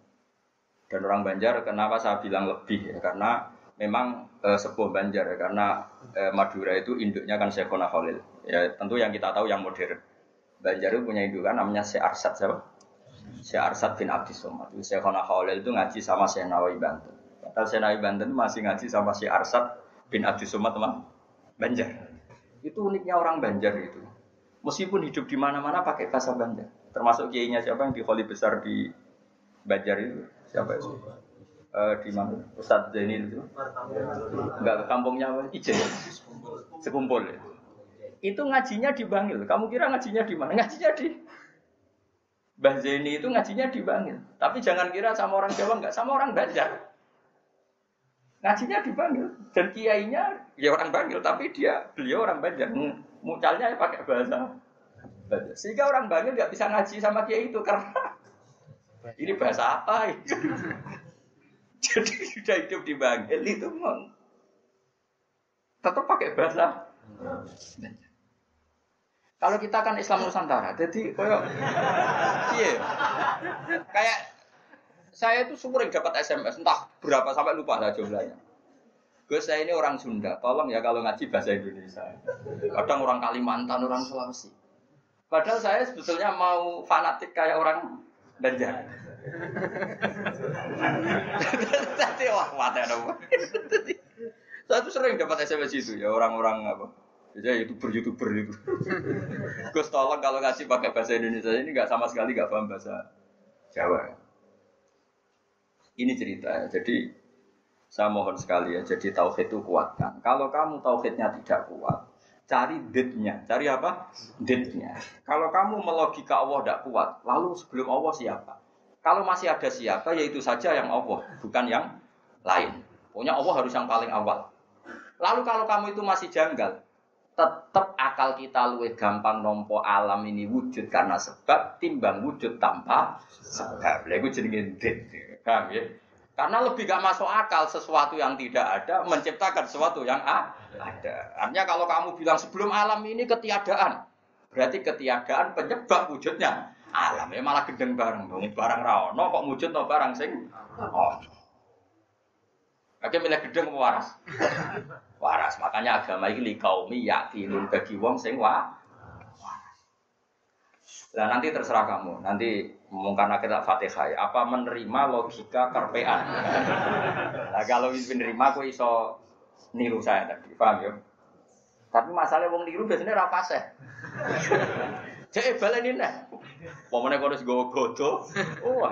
Dan orang Banjar, kenapa saya bilang lebih ya? Karena memang e, sebuah Banjar ya, karena e, Madura itu induknya kan Syekhona Khalil. Ya tentu yang kita tahu yang modern. Banjar itu punya indukan namanya Syekh Arsad siapa? Syekh Arsad bin Abdi Somad. Syekhona Khalil itu ngaji sama Syekh Nawawi Banten. Padahal Syekh Nawawi Banten masih ngaji sama Syekh Arsad bin Abdi Somad teman Banjar. Itu uniknya orang Banjar itu. Meskipun hidup di mana-mana pakai bahasa Banjar. Termasuk kiainya siapa yang di Kholi besar di Banjar itu siapa itu? Uh, di mana? Ustadz Zainil itu? Enggak, kampungnya apa? Ijen. Sekumpul ya. Itu ngajinya di Bangil. Kamu kira ngajinya di mana? Ngajinya di Mbah Zaini itu ngajinya di Bangil. Tapi jangan kira sama orang Jawa enggak, sama orang Banjar. Ngajinya di Bangil. Dan kiainya ya orang Bangil, tapi dia beliau orang Banjar. Mucalnya ya pakai bahasa Banjar. Sehingga orang Bangil nggak bisa ngaji sama kiai itu karena ini bahasa apa? Jadi sudah hidup di Bangil itu memang tetap pakai bahasa. Kalau kita kan Islam Nusantara, jadi kayak iya, kayak saya itu sering dapat SMS entah berapa sampai lupa lah jumlahnya. Gus saya ini orang Sunda, tolong ya kalau ngaji bahasa Indonesia. Kadang orang Kalimantan, orang Sulawesi. Padahal saya sebetulnya mau fanatik kayak orang Banjar. Tadi wah mata ada Saya tuh sering dapat SMS itu ya orang-orang apa. Biasanya youtuber-youtuber itu. Gus tolong kalau ngasih pakai bahasa Indonesia ini nggak sama sekali nggak paham bahasa Jawa. Ini cerita ya. Jadi saya mohon sekali ya. Jadi tauhid itu kuatkan. Kalau kamu tauhidnya tidak kuat, cari ditnya. Cari apa? Ditnya. Kalau kamu melogika Allah tidak kuat, lalu sebelum Allah siapa? Kalau masih ada siapa, yaitu saja yang Allah, bukan yang lain. Pokoknya Allah harus yang paling awal. Lalu kalau kamu itu masih janggal, tetap akal kita luwih gampang nompo alam ini wujud karena sebab timbang wujud tanpa sebab. Lha iku jenenge. Paham ya? Karena lebih gak masuk akal sesuatu yang tidak ada menciptakan sesuatu yang ada. Artinya kalau kamu bilang sebelum alam ini ketiadaan, berarti ketiadaan penyebab wujudnya alam ya malah gendeng bareng dong barang rawono kok wujud no barang sing oh Oke milih gedeng waras waras makanya agama ini kaumi yakinun bagi wong sing wa Nah nanti terserah kamu, nanti mungkin kita fatihah apa menerima logika kerpean. nah kalau menerima aku iso niru saya tadi, paham ya? Tapi masalah wong niru biasanya rapase. Cek balen ini Pokoknya kalau gue godo, oh.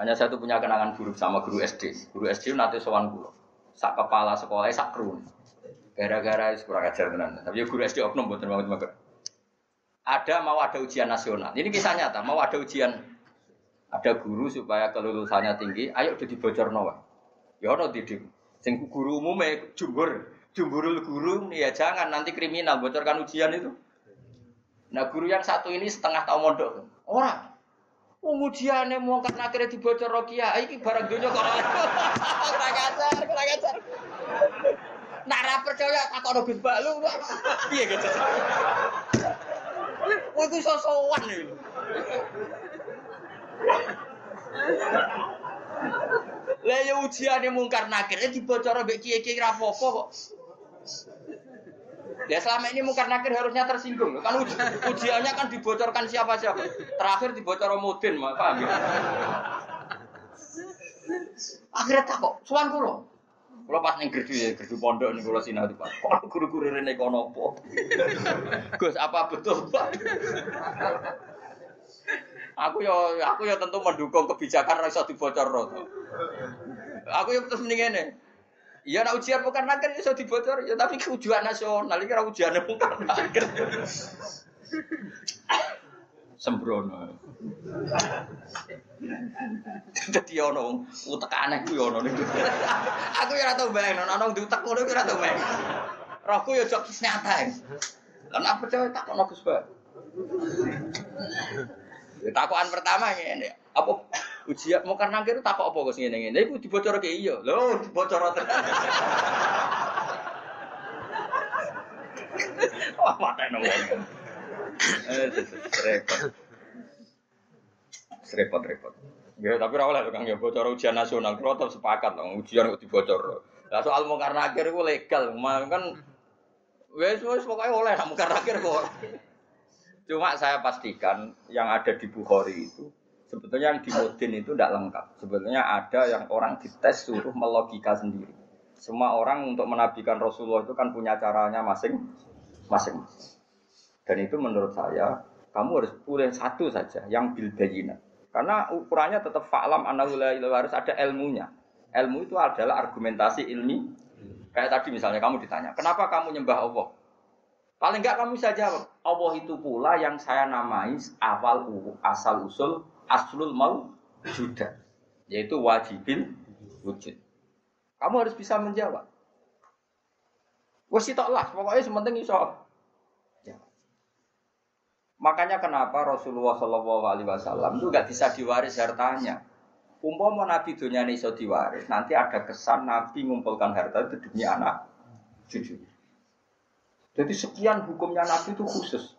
Hanya saya tuh punya kenangan buruk sama guru SD. Guru SD nanti sowan guru. Sak kepala sekolah sak kru. Gara-gara kurang ajar tenan. Tapi ya guru SD oknum buat banget banget. Ada mau ada ujian nasional. Ini kisah nyata. Mau ada ujian. Ada guru supaya kelulusannya tinggi. Ayo udah dibocor nawa. Ya no didik. Sing guru umumnya jumur. Jumburul guru ya jangan nanti kriminal bocorkan ujian itu. Nah guru yang satu ini setengah tahun mondok. Orang. Ujiannya mau karena akhirnya dibocor Rokia, ini barang dunia kok kurang ajar, kurang ajar. Nara percaya tak ada bis balu, iya gitu. Wah itu sosokan nih. Lah ya ujiane mungkar nakir dibocor mbek kiye-kiye ra apa kok. Ya selama ini mungkar nakir harusnya tersinggung. Kan uji, ujiannya kan dibocorkan siapa-siapa. Terakhir dibocor Mudin, paham ya? Akhirnya tak kok, suan kulo. Kulo pas ning gerdu ya, gerdu pondok ning kulo sinau Pak. Kok guru-guru rene kono apa? Gus, apa betul, Pak? aku yo aku yo tentu mendukung kebijakan ra iso dibocor. Aku yo terus mendingene. Iya nak ujian bukan nakir bisa dibocor ya tapi ujian nasional ini ujian bukan nakir. Sembrono. Dadi ono utek aneh ku ono niku. Aku ya ora tau bayang ono ono diutek ngono ora tau bayang. Rohku ya jok nyata. Lan apa percaya tak ono Gus Pak. Ya, takokan pertama ngene, apa ujian mau karena kira takok apa Gus ngene ngene iku dibocor ke iya. Lho, dibocor tenan. Wah, mata wong. Eh, repot. Repot repot. Ya tapi ora oleh Kang ya bocor ujian nasional, tetap sepakat dong ujian kok dibocor. Lah soal mungkar nakir itu legal, kan wes wes pokoknya oleh mungkar nakir kok. Cuma saya pastikan yang ada di Bukhari itu sebetulnya yang di Mudin itu tidak lengkap. Sebetulnya ada yang orang dites suruh melogika sendiri. Semua orang untuk menabikan Rasulullah itu kan punya caranya masing-masing. Dan itu menurut saya kamu harus pilih satu saja yang bil karena ukurannya tetap fa'lam anahula harus ada ilmunya. Ilmu itu adalah argumentasi ilmi. Kayak tadi misalnya kamu ditanya, kenapa kamu nyembah Allah? Paling enggak kamu bisa jawab, Allah itu pula yang saya namai awal asal usul aslul mau juda. Yaitu wajibil wujud. Kamu harus bisa menjawab. Wes lah, pokoknya sementing iso Makanya kenapa Rasulullah Shallallahu Alaihi Wasallam itu nggak bisa diwaris hartanya. Umpama Nabi dunia ini iso diwaris, nanti ada kesan Nabi mengumpulkan harta itu demi anak cucu. Jadi sekian hukumnya Nabi itu khusus.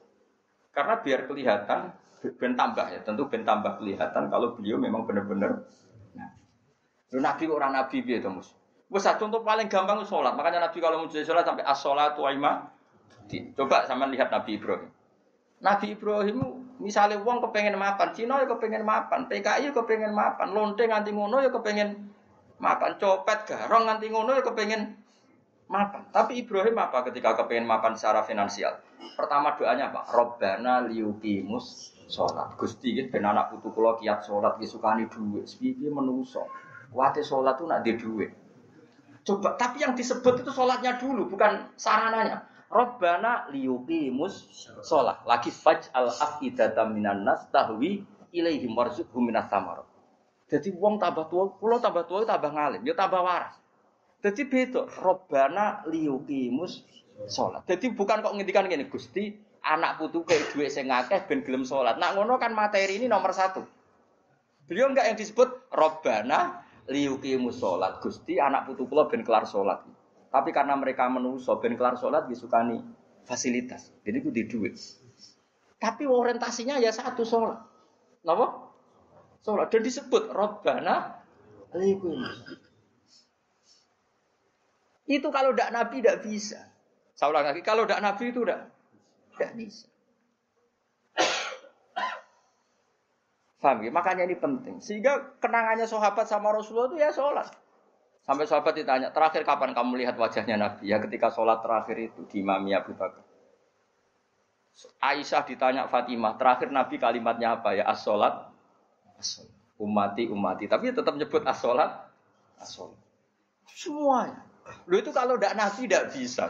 Karena biar kelihatan, ben tambah ya, tentu ben tambah kelihatan kalau beliau memang benar-benar nah. Nabi orang Nabi biar itu mus. Wes contoh paling gampang sholat. Makanya Nabi kalau mau sholat sampai as-sholatu Coba sama lihat Nabi Ibrahim. Nabi Ibrahim misalnya uang kepengen mapan, Cina ya kepengen mapan, PKI ya kepengen mapan, lonte nganti ngono ya kepengen mapan, copet garong nganti ngono ya kepengen mapan. Tapi Ibrahim apa ketika kepengen mapan secara finansial? Pertama doanya apa? Robbana liukimus sholat. Gusti gitu, ben anak putu kula kiat sholat, sukani duit. Sepiye menuso. Wate sholat tuh nak di duit. Coba, tapi yang disebut itu sholatnya dulu, bukan sarananya. Robbana liyuqimus sholat. Lagi faj al afidata minan nas tahwi ilaihim warzuqhum minas samar. Jadi wong tambah tua, pulau tambah tua tambah ngalim, ya tambah waras. Jadi beda. Robbana sholat. Jadi bukan kok ngintikan gini, Gusti anak putu kayak duit sing akeh ben gelem sholat. Nak ngono kan materi ini nomor satu. Beliau enggak yang disebut Robbana liyuqimus sholat. Gusti anak putu pulau ben kelar sholat. Tapi karena mereka menuso ben kelar sholat disukani fasilitas. Jadi itu di duit. Tapi orientasinya ya satu sholat. Kenapa? Sholat. Dan disebut Robbana Itu kalau tidak Nabi tidak bisa. Saya lagi, kalau tidak Nabi itu tidak tidak bisa. Faham ya? Makanya ini penting. Sehingga kenangannya sahabat sama Rasulullah itu ya sholat. Sampai sahabat ditanya, terakhir kapan kamu lihat wajahnya Nabi? Ya ketika sholat terakhir itu di Imami Abu Bakar. Aisyah ditanya Fatimah, terakhir Nabi kalimatnya apa ya? As-sholat, as umati, umati. Tapi tetap nyebut as-sholat, as-sholat. Semuanya. Lu itu kalau tidak Nabi tidak bisa.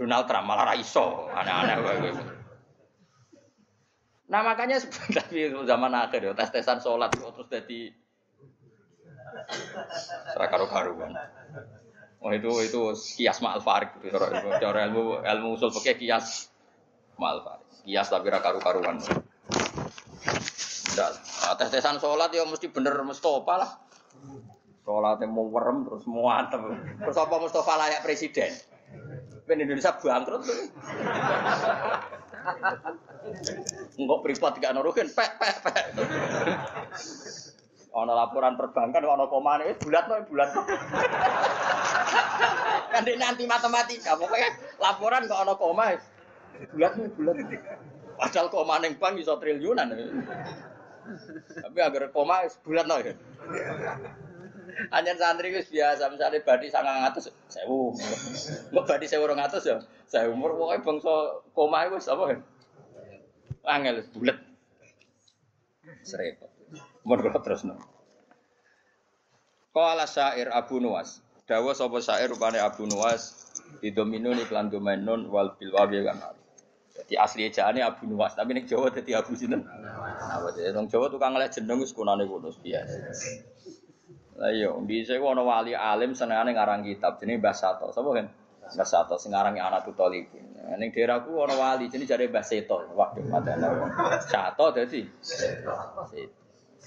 Donald Trump malah raiso, aneh-aneh. Nah makanya sebenarnya zaman akhir ya, tes-tesan sholat terus jadi Serah karo karuan. Oh itu itu kias ma'al farik cara ilmu ilmu usul pakai kias ma'al farik. Kias tapi ra karu-karuan. Ndak, nah, tes-tesan sholat ya mesti bener Mustafa lah. Sholatnya mau werem terus mau antem. Terus apa Mustafa layak presiden? Ben Indonesia bangkrut tuh. Enggak privat gak nuruhin, pek pek pek. Ono laporan perbankan, ono koma ini bulat no bulat. Nanti nanti matematika, pokoknya laporan kok ono koma, bulat no bulat. Padahal koma neng bank bisa triliunan. Tapi agar koma bulat no. Hanya santri itu biasa, misalnya badi sangat ngatus, sewu. Mbak badi sewu orang ngatus ya, saya umur pokoknya bangsa koma itu apa kan? Angel bulat. Serempet. Mun kula terusno. Qala syair Abu Nuwas. Dawa sapa syair rupane Abu Nuwas idominu ni klan domenun wal bil wawi kan. Jadi asli ejaane Abu Nuwas, tapi ning Jawa dadi Abu sinten? Nah, wong Jawa tukang lek jeneng wis kunane biasa. Lah iya, bisa ana wali alim senengane ngarang kitab jenenge Mbah Sato. Sapa kan? Mbah Sato sing ngarangi anak tutolipin. Ning daerahku ana wali jenenge jare Mbah Seto. Waduh, matane. Sato dadi Seto.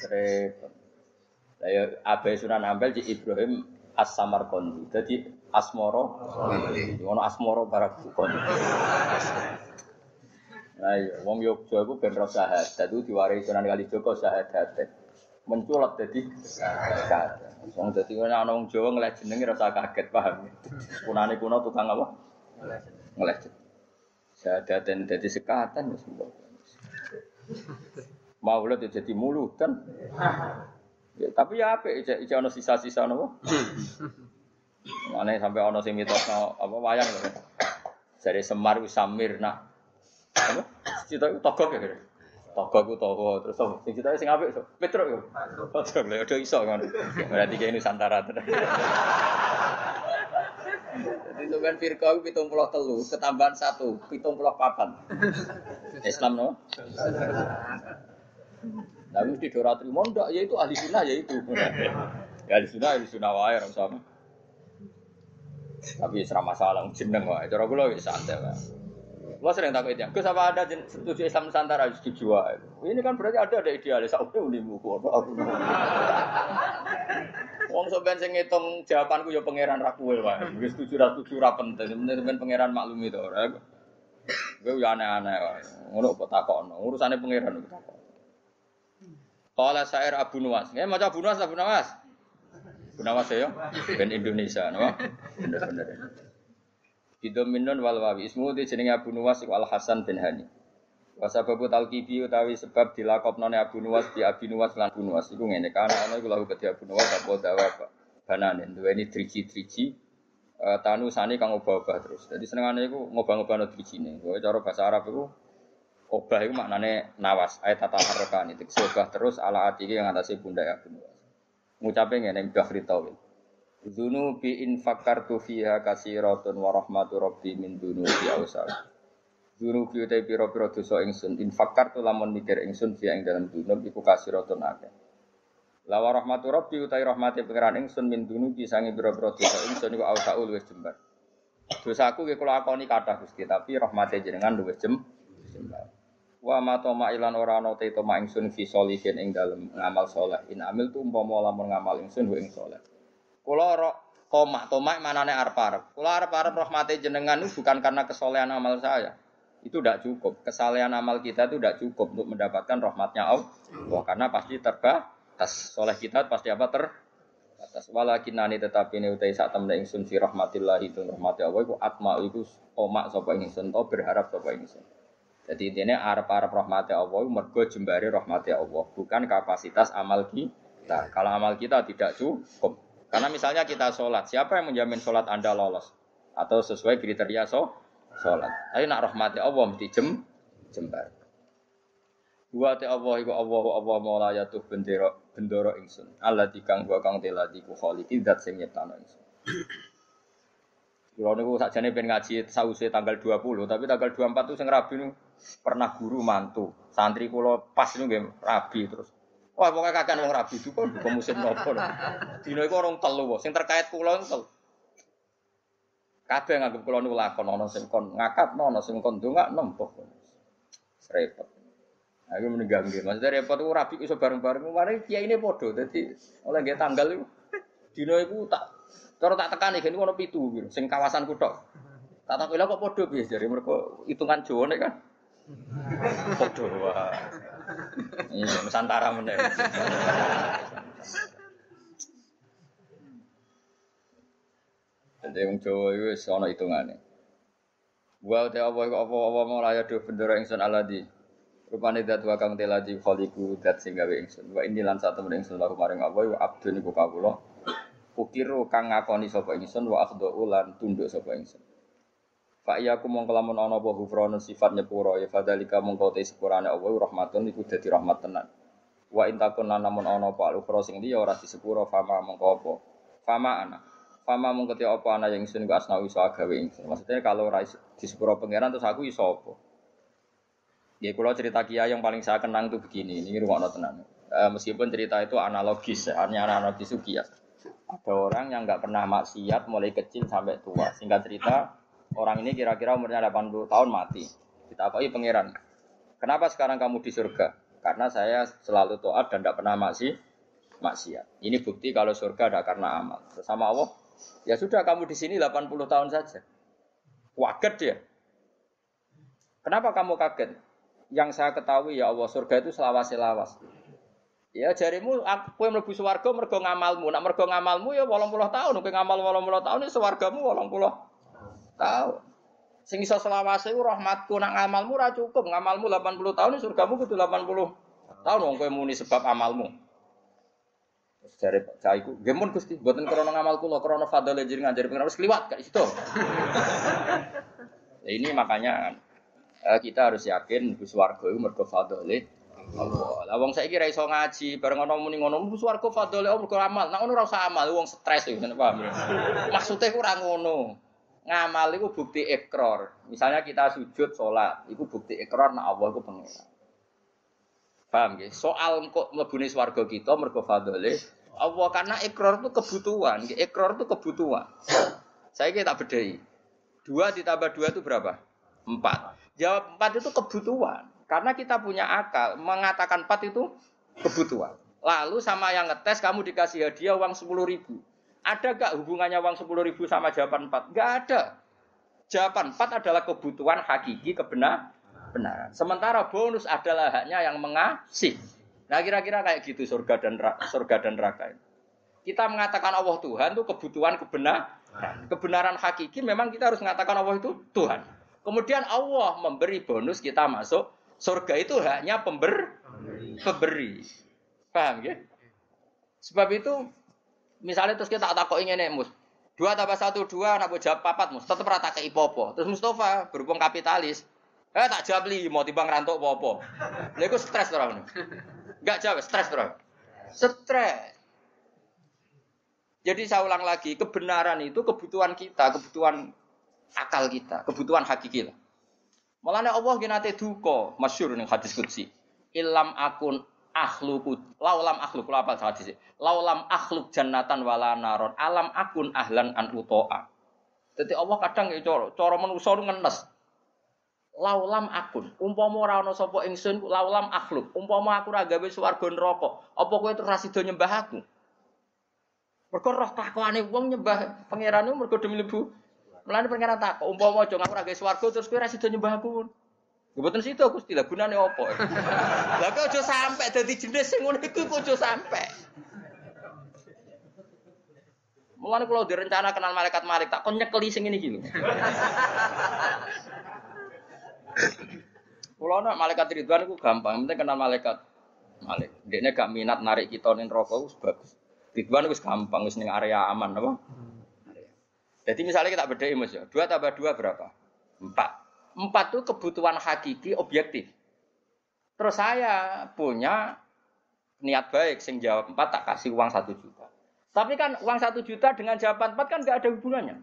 Repot. Saya Abai Sunan Ampel di Ibrahim As Samarkondi. Jadi Asmoro, ono Asmoro barak Kondi. Nah wong Yogyo iku ben roh syahadat itu diwaris Sunan Kalijaga syahadat. Menculot dadi syahadat. Wong dadi ana wong Jawa ngeleh jenenge rasa kaget paham. Kunane kuno tukang apa? Ngeleh. Syahadat dan dadi sekatan wis Maulid ya jadi mulutan. Ya, tapi ya apa? Ija, ija ono sisa-sisa nopo. Mana sampai ono sing mitos no, apa wayang lho. Dari Semar Samir nak. Apa? Cita itu togok ya kira. Togok ku togo terus apa? Sing cita sing apik. Petruk yo. Petruk lho udah iso kan. Berarti kayak Nusantara tenan. Jadi itu kan Firqa pitung puluh telu, ketambahan satu, pitung puluh papan. Islam no? Nah, mesti dora terima ndak ya itu ahli sunnah ya itu. Ya ahli sunnah ahli sunnah wae ora sama. Tapi serah masalah jeneng wae. Cara kula wis santai wae. Kula sering takut ya. Gus apa ada setuju Islam Nusantara setuju. Ini kan berarti ada ada idealis sak unimu kok. Wong sampean sing ngitung jawabanku ya pangeran ra kowe wae. Wis setuju ra setuju penting. Penting pangeran maklumi to ora. Gue ya aneh-aneh wae. Ngono kok takokno. Urusane pangeran kok takok. Kala syair Abu Nuwas. Ya maca Abu Nuwas Abu Nuwas. Abu Nuwas ya. Ben Indonesia, napa? Bener-bener. Bidominun wal wawi. Ismu di jenenge Abu Nuwas iku Al Hasan bin Hani. Wa talqibi utawi sebab dilakopnone Abu Nuwas di Abi Nuwas lan Abu Nuwas iku ngene kan ana iku lahu kedhi Abu Nuwas apa dawa banane duweni driji-driji uh, tanu sani kang obah-obah terus. Jadi senengane iku ngobah-ngobahno drijine. Kowe cara bahasa Arab iku obah itu maknanya nawas ayat tata harokan itu obah terus ala ati yang atasnya bunda ya bunda ngucapin ngene bahri tawil Zunu bi infakar tu fiha kasiratun wa rahmatu rabbi min dunu bi ausal. Zunu bi utai piro piro dosa ingsun infakar tu lamun mikir ingsun fiha ing dalam dunub iku kasiratun akeh. Lawa rahmatu rabbi utai rahmati pengiran ingsun min dunu bi sangi piro piro dosa ingsun iku ausaul wis jembar. Dosaku ki kula akoni kathah Gusti tapi rahmate jenengan luwih jem jembar. Wa ma toma ilan ora ana te toma ingsun fi solihin ing dalem ngamal saleh. In amil tu umpama lamun ngamal ingsun wa ing saleh. Kula ora toma toma manane arep-arep. Kula arep-arep rahmate jenengan itu bukan karena kesolehan amal saya. Itu tidak cukup. Kesalehan amal kita itu tidak cukup untuk mendapatkan rahmatnya Allah. Wah, karena pasti terbatas. Soleh kita pasti apa ter atas walakin nani tetapi ini utai saat temen ingsun fi rahmatillah itu rahmati Allah iku atma iku omak sapa ingsun to berharap sapa ingsun. Jadi intinya arep-arep rahmati Allah mergo jembari rahmati Allah, bukan kapasitas amal kita. Kalau amal kita tidak cukup. Karena misalnya kita sholat, siapa yang menjamin sholat Anda lolos? Atau sesuai kriteria so, sholat. Tapi nak rahmati Allah mesti jem, jembar. Dua te Allah iku Allah Allah maula yatuh bendera ingsun. Allah dikang gua kang teladi ku kholiki dat sing nyiptano ingsun. Kalau niku sakjane pengen ngaji sause tanggal 20, tapi tanggal 24 itu sing rabi niku pernah guru mantu. Santri kula pas niku rabi terus. Wah, pokoknya kakek wong rabi itu kok buka musim nopo. Dino iku orang telu, sing terkait kula telu. Kabeh nganggep kula niku lakon ana sing kon ngakat, ana sing kon ndongak nempok. Repot. Nah, itu mengganggu. Maksudnya repot itu rabi iso bareng-bareng. Kemarin kiai ini podo. Jadi oleh nggak tanggal itu, dino itu tak Cara tak tekan niku ono pitu sing kawasan kutok. Tak tak kok podo piye jare mergo hitungan Jawa nek kan. Wah. Iya, Nusantara meneh. Jadi wong Jawa iku wis ana hitungane. Wa ta apa apa apa mau raya do bendera ingsun aladi. Rupane dat wa kang teladi khaliqu dat sing gawe ingsun. Wa ini lan satu ingsun laku maring apa wa abdun iku kawula. Ukiru kang ngakoni sapa ingsun wa akhdhu lan tunduk sapa ingsun. Fa iya aku mongko lamun ana apa hufrana sifat nyepuro ya fadzalika mongko te sepurane Allah rahmatun iku dadi rahmat tenan. Wa intakun lan namun ana apa al sing liya ora disepuro fama mongko apa. Fama ana. Fama mongko te apa ana yang ingsun ku asna iso agawe. Maksudnya kalau ora disepuro pangeran terus aku iso apa. Ya kalau cerita kiai yang paling saya kenang tuh begini, ini rumah tenan. E, meskipun cerita itu analogis, hanya analogis itu kias. Ada orang yang nggak pernah maksiat mulai kecil sampai tua. Singkat cerita, orang ini kira-kira umurnya 80 tahun mati. Kita apa pangeran. Kenapa sekarang kamu di surga? Karena saya selalu taat dan tidak pernah maksi, maksiat. Ini bukti kalau surga ada karena amal. Sama Allah, ya sudah kamu di sini 80 tahun saja. Waget dia. Kenapa kamu kaget? yang saya ketahui ya Allah surga itu selawas-selawas. Ya jarimu aku yang mlebu swarga mergo ngamalmu. Nak mergo ngamalmu ya 80 tahun, kowe ngamal 80 tahun ya swargamu 80 tahun. Sing iso selawase rahmatku nak ngamalmu ora cukup. Ngamalmu 80 tahun surgamu kudu 80 tahun wong kowe muni sebab amalmu. Terus jare iku, "Nggih mun Gusti, mboten krana ngamal kula, krana fadhole jenengan ngajari pengen wis kliwat gak situ." Ini makanya eh, kita harus yakin Gus Wargo itu mergo fadhole Allah. Lah wong saiki ra iso ngaji, bareng ana muni ngono, Gus Wargo fadhole Allah mergo amal. Nak ngono ora usah amal, wong stres iku, paham ya? Maksudnya ku ora ngono. Ngamal itu bukti ekor. Misalnya kita sujud sholat, itu bukti ekor nah Allah itu pengira. Paham ya? Soal kok melebuni swarga kita mergo fadhole Allah karena ekor itu kebutuhan, ekor itu kebutuhan. Saya kira tak bedai. Dua ditambah dua itu berapa? Empat. Jawab empat itu kebutuhan. Karena kita punya akal, mengatakan empat itu kebutuhan. Lalu sama yang ngetes kamu dikasih hadiah uang sepuluh ribu. Ada gak hubungannya uang sepuluh ribu sama jawaban empat? Gak ada. Jawaban empat adalah kebutuhan hakiki kebenar benaran. Sementara bonus adalah haknya yang mengasih. Nah kira-kira kayak gitu surga dan surga dan neraka. Kita mengatakan Allah Tuhan itu kebutuhan kebenaran. Kebenaran hakiki memang kita harus mengatakan Allah itu Tuhan. Kemudian Allah memberi bonus kita masuk surga itu haknya pember pemberi. Paham ya? Sebab itu Misalnya terus kita tak ingin mus. Dua tambah satu dua, nak jawab papat mus. Tetap rata ke ipopo. Terus Mustafa berhubung kapitalis. Eh tak jawab li, mau timbang rantok popo. Lalu aku stres orang Enggak jawab, stres orang. Stres. Jadi saya ulang lagi, kebenaran itu kebutuhan kita, kebutuhan akal kita, kebutuhan hakiki lah. Mulanya Allah gina duko, masyur nih hadis kudsi. Ilam akun akhluku laulam akhluk kula apal hadis laulam akhluk jannatan wala naron. Alam akun ahlan an utoa. Jadi Allah kadang ya cara cara manusa ngenes. Laulam akun. Umpama ora ana sapa ingsun laulam akhluk. Umpama aku ora gawe swarga neraka apa kowe terus rasido nyembah aku? Mergo roh takwane wong nyembah pangerane mergo demi lebu Mulane pangeran takok umpama aja aku ora gawe swarga terus kowe rasido nyembah aku Kebetulan situ aku tidak gunane opo. Lah kok aja sampe dadi jenis sing ngono iku kok aja sampe. Mulane kalau direncana kenal malaikat-malaikat tak kon nyekeli sing ini gitu. Kulo nak malaikat Ridwan itu gampang, penting kenal malaikat. Malik. Dia gak minat narik kita ning rokok bagus. Ridwan itu gampang ning area aman apa? Jadi misalnya kita beda Mas ya. Dua tambah dua berapa? Empat. Empat itu kebutuhan hakiki objektif. Terus saya punya niat baik, sing jawab empat tak kasih uang satu juta. Tapi kan uang satu juta dengan jawaban empat kan nggak ada hubungannya.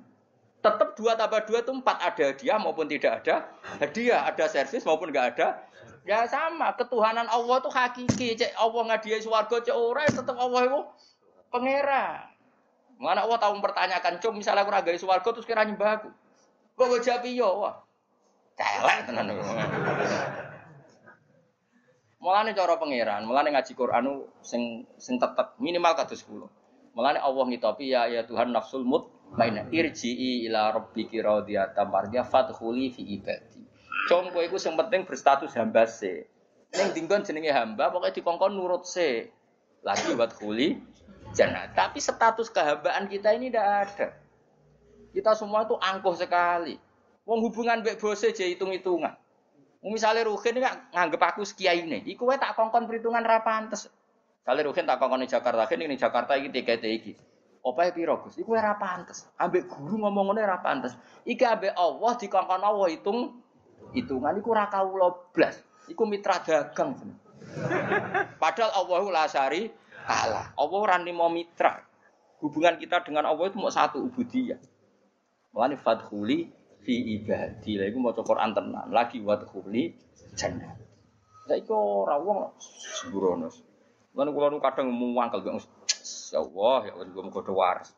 Tetap dua tambah dua itu empat ada hadiah maupun tidak ada hadiah, ada servis maupun nggak ada. Ya sama, ketuhanan Allah itu hakiki. Cek Allah ngadiai suwargo, cek orang tetap Allah itu pangeran. Mana Allah tahu mempertanyakan, cum misalnya aku ragai suwargo terus kira nyembah aku. Kok jawab iya, wah. Celek tenan Mulane cara pangeran, mulane ngaji Quran sing sing tetep minimal kados 10. Mulane Allah ngitopi ya ya Tuhan nafsul mut maina irji'i ila rabbiki radiyatan mardiyah fadkhuli fi ibadi. Cung kowe iku sing penting berstatus hamba se. Ning dinggon jenenge hamba pokoknya dikongkon nurut se. Lagi buat kuli jannah. Tapi status kehambaan kita ini tidak ada. Kita semua itu angkuh sekali. Wong hubungan mbek bose je hitung-hitungan. Misalnya Ruhin kan nganggep aku sekiai ini, iku wae tak kongkon perhitungan ra pantes. Kali Ruhin tak kongkon di Jakarta, ini Jakarta iki tiket iki. Apa ya piro Gus? Iku ora pantes. Ambek guru ngomong ngene ora pantes. Iki ambek Allah dikongkon Allah hitung hitungan iku ora kawula blas. Iku mitra dagang. Padahal Allah la syari Allah. Allah ora nimo mitra. Hubungan kita dengan Allah itu mau satu ubudiyah. Mulane fadkhuli fi ibadi. Lah iku maca Quran tenan. Lagi wa khuli jannah. Lah iku ora wong sembrono. Lan kula nu kadang muangkel ya Allah ya Allah gue mau waras.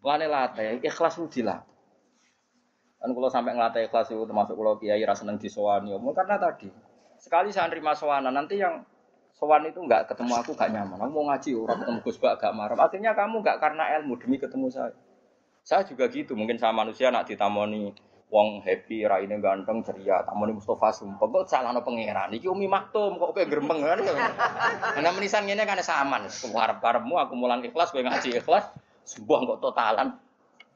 Lane latih ikhlas udilah. Kan kalau sampai ngelatih ikhlas itu termasuk kalau kiai rasa seneng disowani omong karena tadi sekali saya nerima sowanan nanti yang sowan itu nggak ketemu aku gak nyaman. Aku mau ngaji orang ketemu Gus gak marah. Artinya kamu nggak karena ilmu demi ketemu saya. Saya juga gitu, mungkin sama manusia nak ditamoni wong happy, raine ganteng, ceria, tamune Mustafa sumpah kok salahno pangeran. Iki Umi Maktum kok kowe gremeng kan. Ana menisan ngene kan saman. Arep-arepmu aku mulang ikhlas kowe ngaji ikhlas, sumpah kok totalan.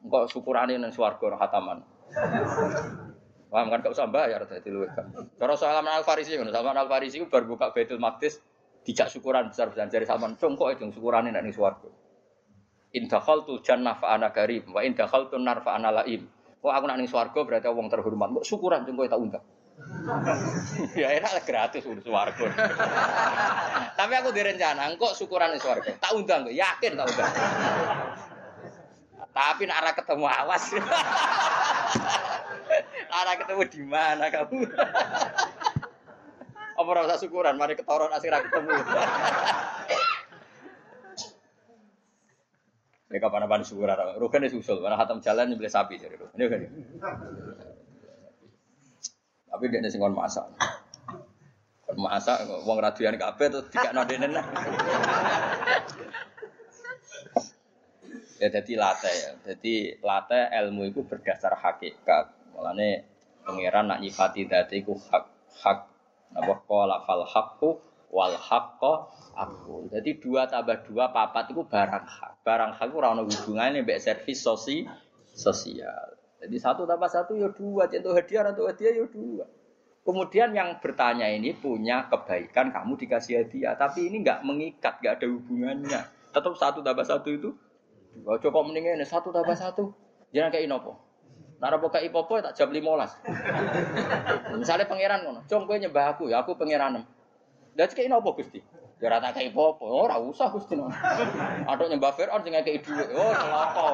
Kok syukurane nang swarga khataman. Paham kan gak usah bayar dadi luwih kan. Cara Salman Al Farisi ngono, Salman Al Farisi ku bar buka Baitul Maqdis dijak syukuran besar-besar dari Salman, "Cung kok itu syukurane nek ning swarga." In dakhaltu jannah fa ana karim wa in dakhaltu nar fa ana laim. Kok aku nak ning swarga berarti wong terhormat. Kok syukuran cung kowe tak undang. ya enak gratis urus swarga. Tapi aku direncana, kok syukuran ning swarga. Tak undang, yakin tak undang. Tapi nak arah ketemu awas. arah ketemu di mana kamu? Apa rasa syukuran? Mari ketoron asik ketemu. Ya kapan apa syukur ada. Rugen itu usul, karena hatam jalan nyembelih sapi jadi rugen. Ini kan. Tapi dia sing kon masak. Kon masak wong radian kabeh terus dikakno denen. Ya jadi late ya. Jadi late ilmu itu berdasar hakikat. Mulane pangeran nak nyifati dadi iku hak hak apa qala fal haqqu wal aku. Jadi dua tambah dua papat itu barang hak. Barang hak itu rano hubungannya mbak servis sosi sosial. Jadi satu tambah satu ya dua, contoh hadiah atau hadiah ya dua. Kemudian yang bertanya ini punya kebaikan kamu dikasih hadiah, tapi ini nggak mengikat, nggak ada hubungannya. Tetap satu tambah satu itu dua. Coba mendingan satu tambah satu, jangan kayak inopo. Nara boka ipopo tak jam limolas. Misalnya pangeran ngono, cung gue nyembah aku ya aku pangeran. Dan kayak inopo gusti. Ya ora tak kei apa-apa. Oh, ora usah Gusti. Atok nyembah Firaun sing ngekeki dhuwit. Oh, celaka.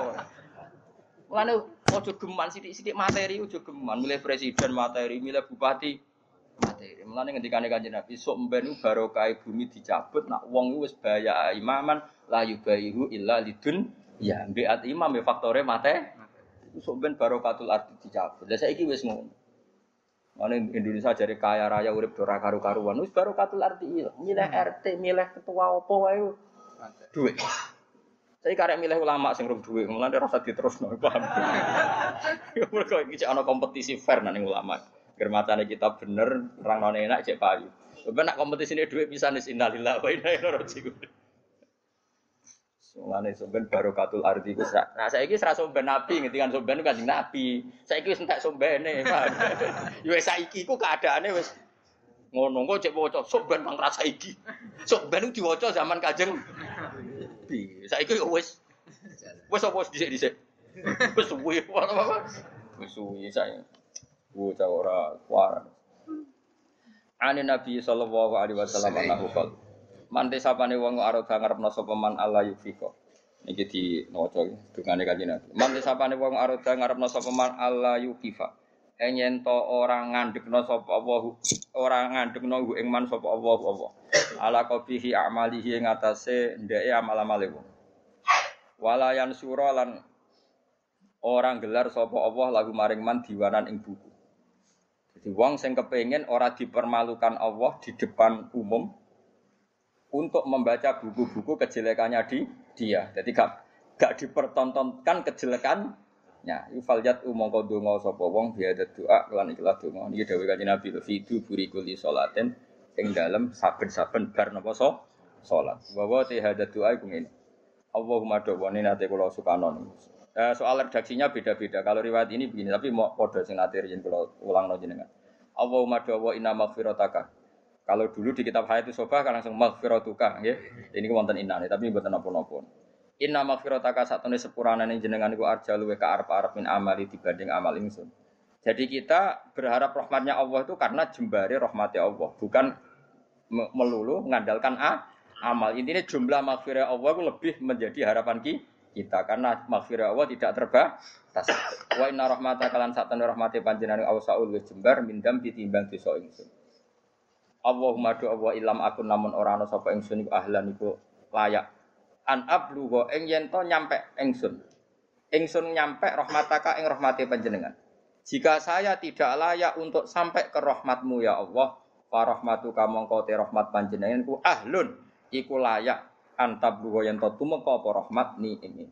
Mulane ojo geman sithik-sithik materi ojo geman. Milih presiden materi, milih bupati materi. Mulane ngendikane Kanjeng Nabi, sok mben barokah bumi dicabut nak wong wis bahaya imaman la yubaihu illa lidun ya mbiat imam ya faktore mate. Sok ben barokatul arti dicabut. Lah saiki wis ngono. Mana Indonesia jadi kaya raya urip dora karu-karuan. Wis baru katul RT milih RT, milih ketua opo wae. Duit. Saya karek milih ulama sing rum duit, mulane rasa diterusno, paham. Mergo iki ana kompetisi fair nang ulama. Germatane kita bener, orang non enak cek payu. Sebenarnya nak kompetisi ini duit bisa nis innalillah wa inna ilaihi raji'un. Mulane somben barokatul ardi ku Nah saiki ora somben nabi ngendikan somben kanjeng nabi. Saiki wis entek sombene, paham. Ya wis saiki ku keadaane wis ngono kok cek waca somben bang rasa iki. Somben diwaca zaman kanjeng nabi. Saiki wis wis apa dhisik-dhisik. Wis suwi apa Wis suwi saya. Bocah ora kuar. Ani Nabi sallallahu alaihi wasallam annahu qala Mante sapane wong arep ngarepno sapa man Allah yufiko. Niki di maca dungane kanjeng Nabi. Mante sapane wong arep ngarepno sapa man Allah yukifa. Enyen to ora ngandekno sapa Allah ora ngandekno hu ing man sapa Allah apa. Ala qabihi amalihi ing atase ndeke amal-amale wong. Walayan sura lan orang gelar sapa Allah lagu maring man diwanan ing buku. Jadi wong sing kepengin ora dipermalukan Allah di depan umum, untuk membaca buku-buku kejelekannya di dia. Jadi gak gak dipertontonkan kejelekannya. Yufaljat umongko donga sapa wong biada doa lan ikhlas donga. Niki dawuh Kanjeng Nabi fidu burikuli salaten ing dalem saben-saben bar napa so salat. Wa wa hada doa iku ngene. Allahumma do'wani nate kula sukanon. Eh, soal redaksinya beda-beda. Kalau riwayat ini begini, tapi mau podo sing nate yen kula ulangno jenengan. Allahumma do'wa inna maghfirataka kalau dulu di kitab Hayat Sobah kan langsung maghfiratuka ya. Ini wonten inane tapi mboten napa-napa. Inna maghfirataka satune sepurane jenengan iku arja luwe ka arep-arep min amali dibanding amal ingsun. Jadi kita berharap rahmatnya Allah itu karena jembari rahmatnya Allah, bukan melulu mengandalkan a, amal. Intinya jumlah maghfirah Allah itu lebih menjadi harapan kita karena maghfirah Allah tidak terbatas. Wa inna rahmataka lan satune rahmate panjenengan ausaul wis jembar mindam ditimbang dosa ingsun. Allahumma do Allah ilam aku namun ora ana sapa ingsun iku ahlan iku layak an ablugha ing yen to nyampe ingsun. Ingsun nyampe rahmataka ing rahmati panjenengan. Jika saya tidak layak untuk sampai ke rahmatmu ya Allah, fa rahmatuka mongko te rahmat panjenengan ku ahlun iku layak antab lugo yen to tumeka apa rahmat ni ing.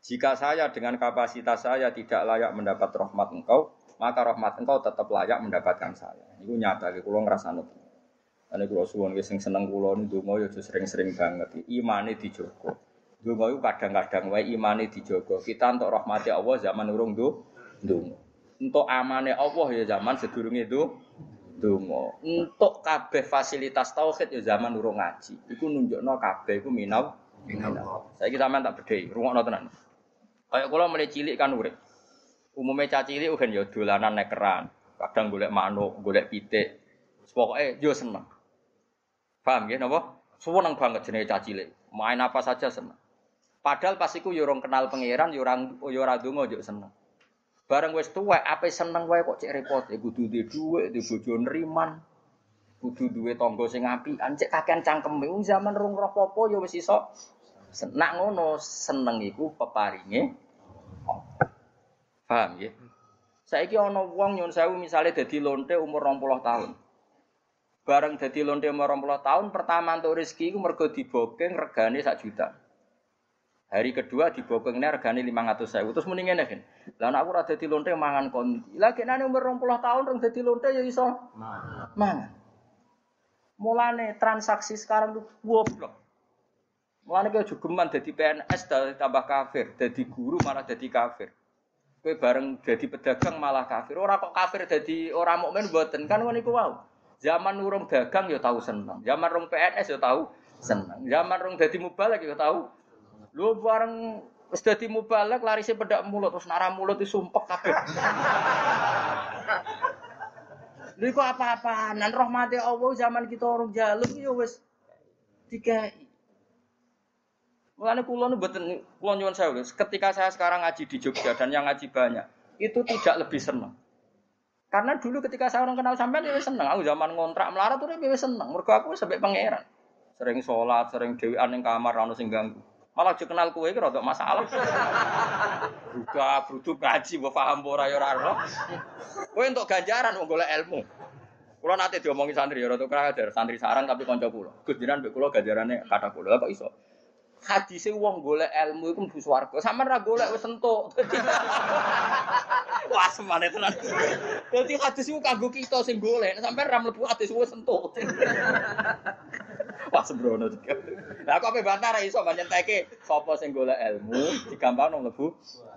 Jika saya dengan kapasitas saya tidak layak mendapat rahmat engkau, maka rahmat engkau tetap layak mendapatkan saya. Itu nyata, kalau ngerasa nut. Ini kalau suwon sing seneng kulo ini dungo ya sering-sering banget. Imane dijogo. Dungo itu kadang-kadang wae imane dijogo. Kita untuk rahmati Allah zaman urung do dungo. Untuk amane Allah ya zaman sedurunge do dungo. Untuk kabeh fasilitas tauhid ya zaman urung ngaji. Iku nunjukno kabeh iku minau minau. Saya kita tak bedhei, rungokno tenan. Kayak kula mulai cilik kan urip. Umumnya caci cilik kan ya dolanan nekeran. Kadang golek manuk, golek pitik. Pokoknya yo seneng. Paham ya napa? Seneng banget jenenge caci. Main apa saja seneng. Padahal pas iku yo kenal pangeran, yo ora yo ora donga yo seneng. Bareng wis tuwek ape seneng wae kok cek repot. Ya kudu duwe dhuwit, duwe bojo neriman. Kudu duwe tangga sing apian, cek kakean cangkeme. Zaman rung roh yo wis iso Nak ngono seneng iku peparinge Paham ya? Saiki ana wong nyun sewu misale dadi lonte umur 20 tahun. Bareng dadi lonte umur 20 tahun, pertama untuk rezeki iku mergo dibokeng regane sak juta. Hari kedua dibokengne regane 500 sewu. Terus muni ngene kan. Lah aku ora dadi lonte mangan kondi. Lah kenane umur 20 tahun rong dadi lonte ya iso mangan. Mulane transaksi sekarang tuh goblok. Mulane kowe jogeman dadi PNS tambah kafir, dadi guru malah dadi kafir. Kowe bareng dadi pedagang malah kafir. Ora kok kafir dadi ora mukmin mboten kan ngono iku wae. Zaman urung dagang ya tahu seneng. Zaman rong PNS ya tahu seneng. Zaman rong dadi mubalek ya tahu. Lu bareng wis dadi mubalek larise pedak mulut terus nara mulut disumpek kabeh. Lha kok apa-apaan? Rahmati Allah zaman kita orang jaluk ya wis dikai. Mulane kula nu mboten kula nyuwun sewu. Ketika saya sekarang ngaji di Jogja dan yang ngaji banyak, itu tidak lebih senang. Karena dulu ketika saya orang kenal sampean ya seneng. Aku zaman ngontrak melarat tuh ya seneng. Mergo aku sampai pangeran. Sering sholat, sering dewi ning kamar ora sing ganggu. Malah aja kenal kue iki rada masalah. Buka, brudu ngaji, mbok paham ora ya ora Kowe untuk ganjaran wong golek ilmu. Kulo nate diomongi santri ya kurang ajar, santri sarang tapi kanca kula. Gus jenengan mbek ganjarane kata kula kok iso hadise wong golek ilmu iku mlebu swarga. Sampeyan ra golek wis entuk. Wah, semane tenan. Dadi hadis iku kanggo kita sing golek, sampeyan ra mlebu hadis wis entuk. Wah, sembrono juga. Lah kok ape bantah ra iso nyenteke sapa sing golek ilmu digampangno mlebu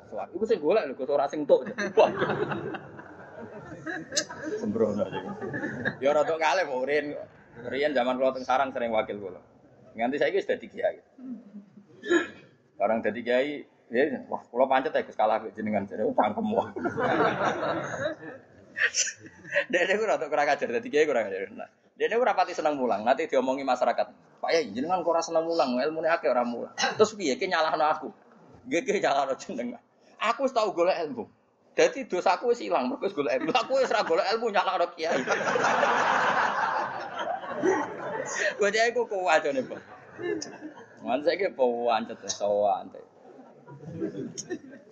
swarga. Iku sing golek lho, ora sing entuk. Sembrono. Ya rada kalih kok Rian. Rian zaman kula teng sarang sering wakil kula. Nganti saiki wis dadi kiai. Barang dadi kiai, ya wah kula pancet ya Gus kalah jenengan jare cangkem wae. Dene ora tok kurang ajar dadi kiai kurang ajar. Nah, dene ora pati seneng mulang, nanti diomongi masyarakat. Pak ya jenengan kok ora seneng mulang, ilmune akeh ora mulang. Terus piye ki nyalahno aku? Nggih ki nyalahno jenengan. Aku wis tau golek ilmu. Dadi dosaku wis ilang, mergo golek ilmu. Aku wis ora golek ilmu nyalahno kiai. Gue dia aku kuat nih pak. Mana saya ke pawan sawan teh.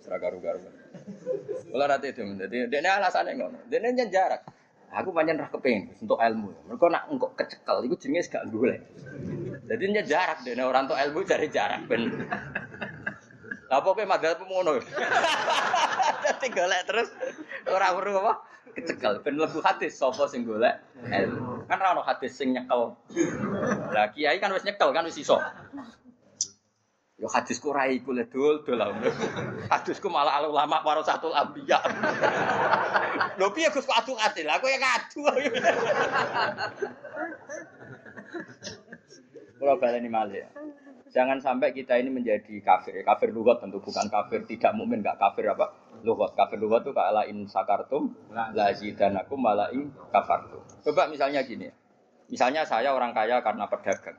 Seragam garu Kalau nanti itu, dia ini alasannya ngono. Dia ini jarak. Aku banyak rah kepengen untuk ilmu. Mereka nak engkau kecekal, itu jenis gak boleh. Jadi dia jarak, dia orang untuk ilmu cari jarak ben. Lah pokoke madhep ngono. Dadi golek terus ora perlu apa? Kecekel ben lebu hadis sapa sing golek ilmu. Kan ora ono hadis sing nyekel. Lah kiai kan wis nyekel kan wis iso. Yo hadisku ora iku le dul dul Hadisku malah al ulama para satu ambiya. Lho piye Gus kok adu adil? Aku ya ngadu. Kalau baleni malih. Jangan sampai kita ini menjadi kafir. Kafir lugat tentu bukan kafir tidak mukmin nggak kafir apa? Lugat. Kafir lugat itu kalah in sakartum la zidanakum mala'i kafartum. Coba misalnya gini. Misalnya saya orang kaya karena pedagang.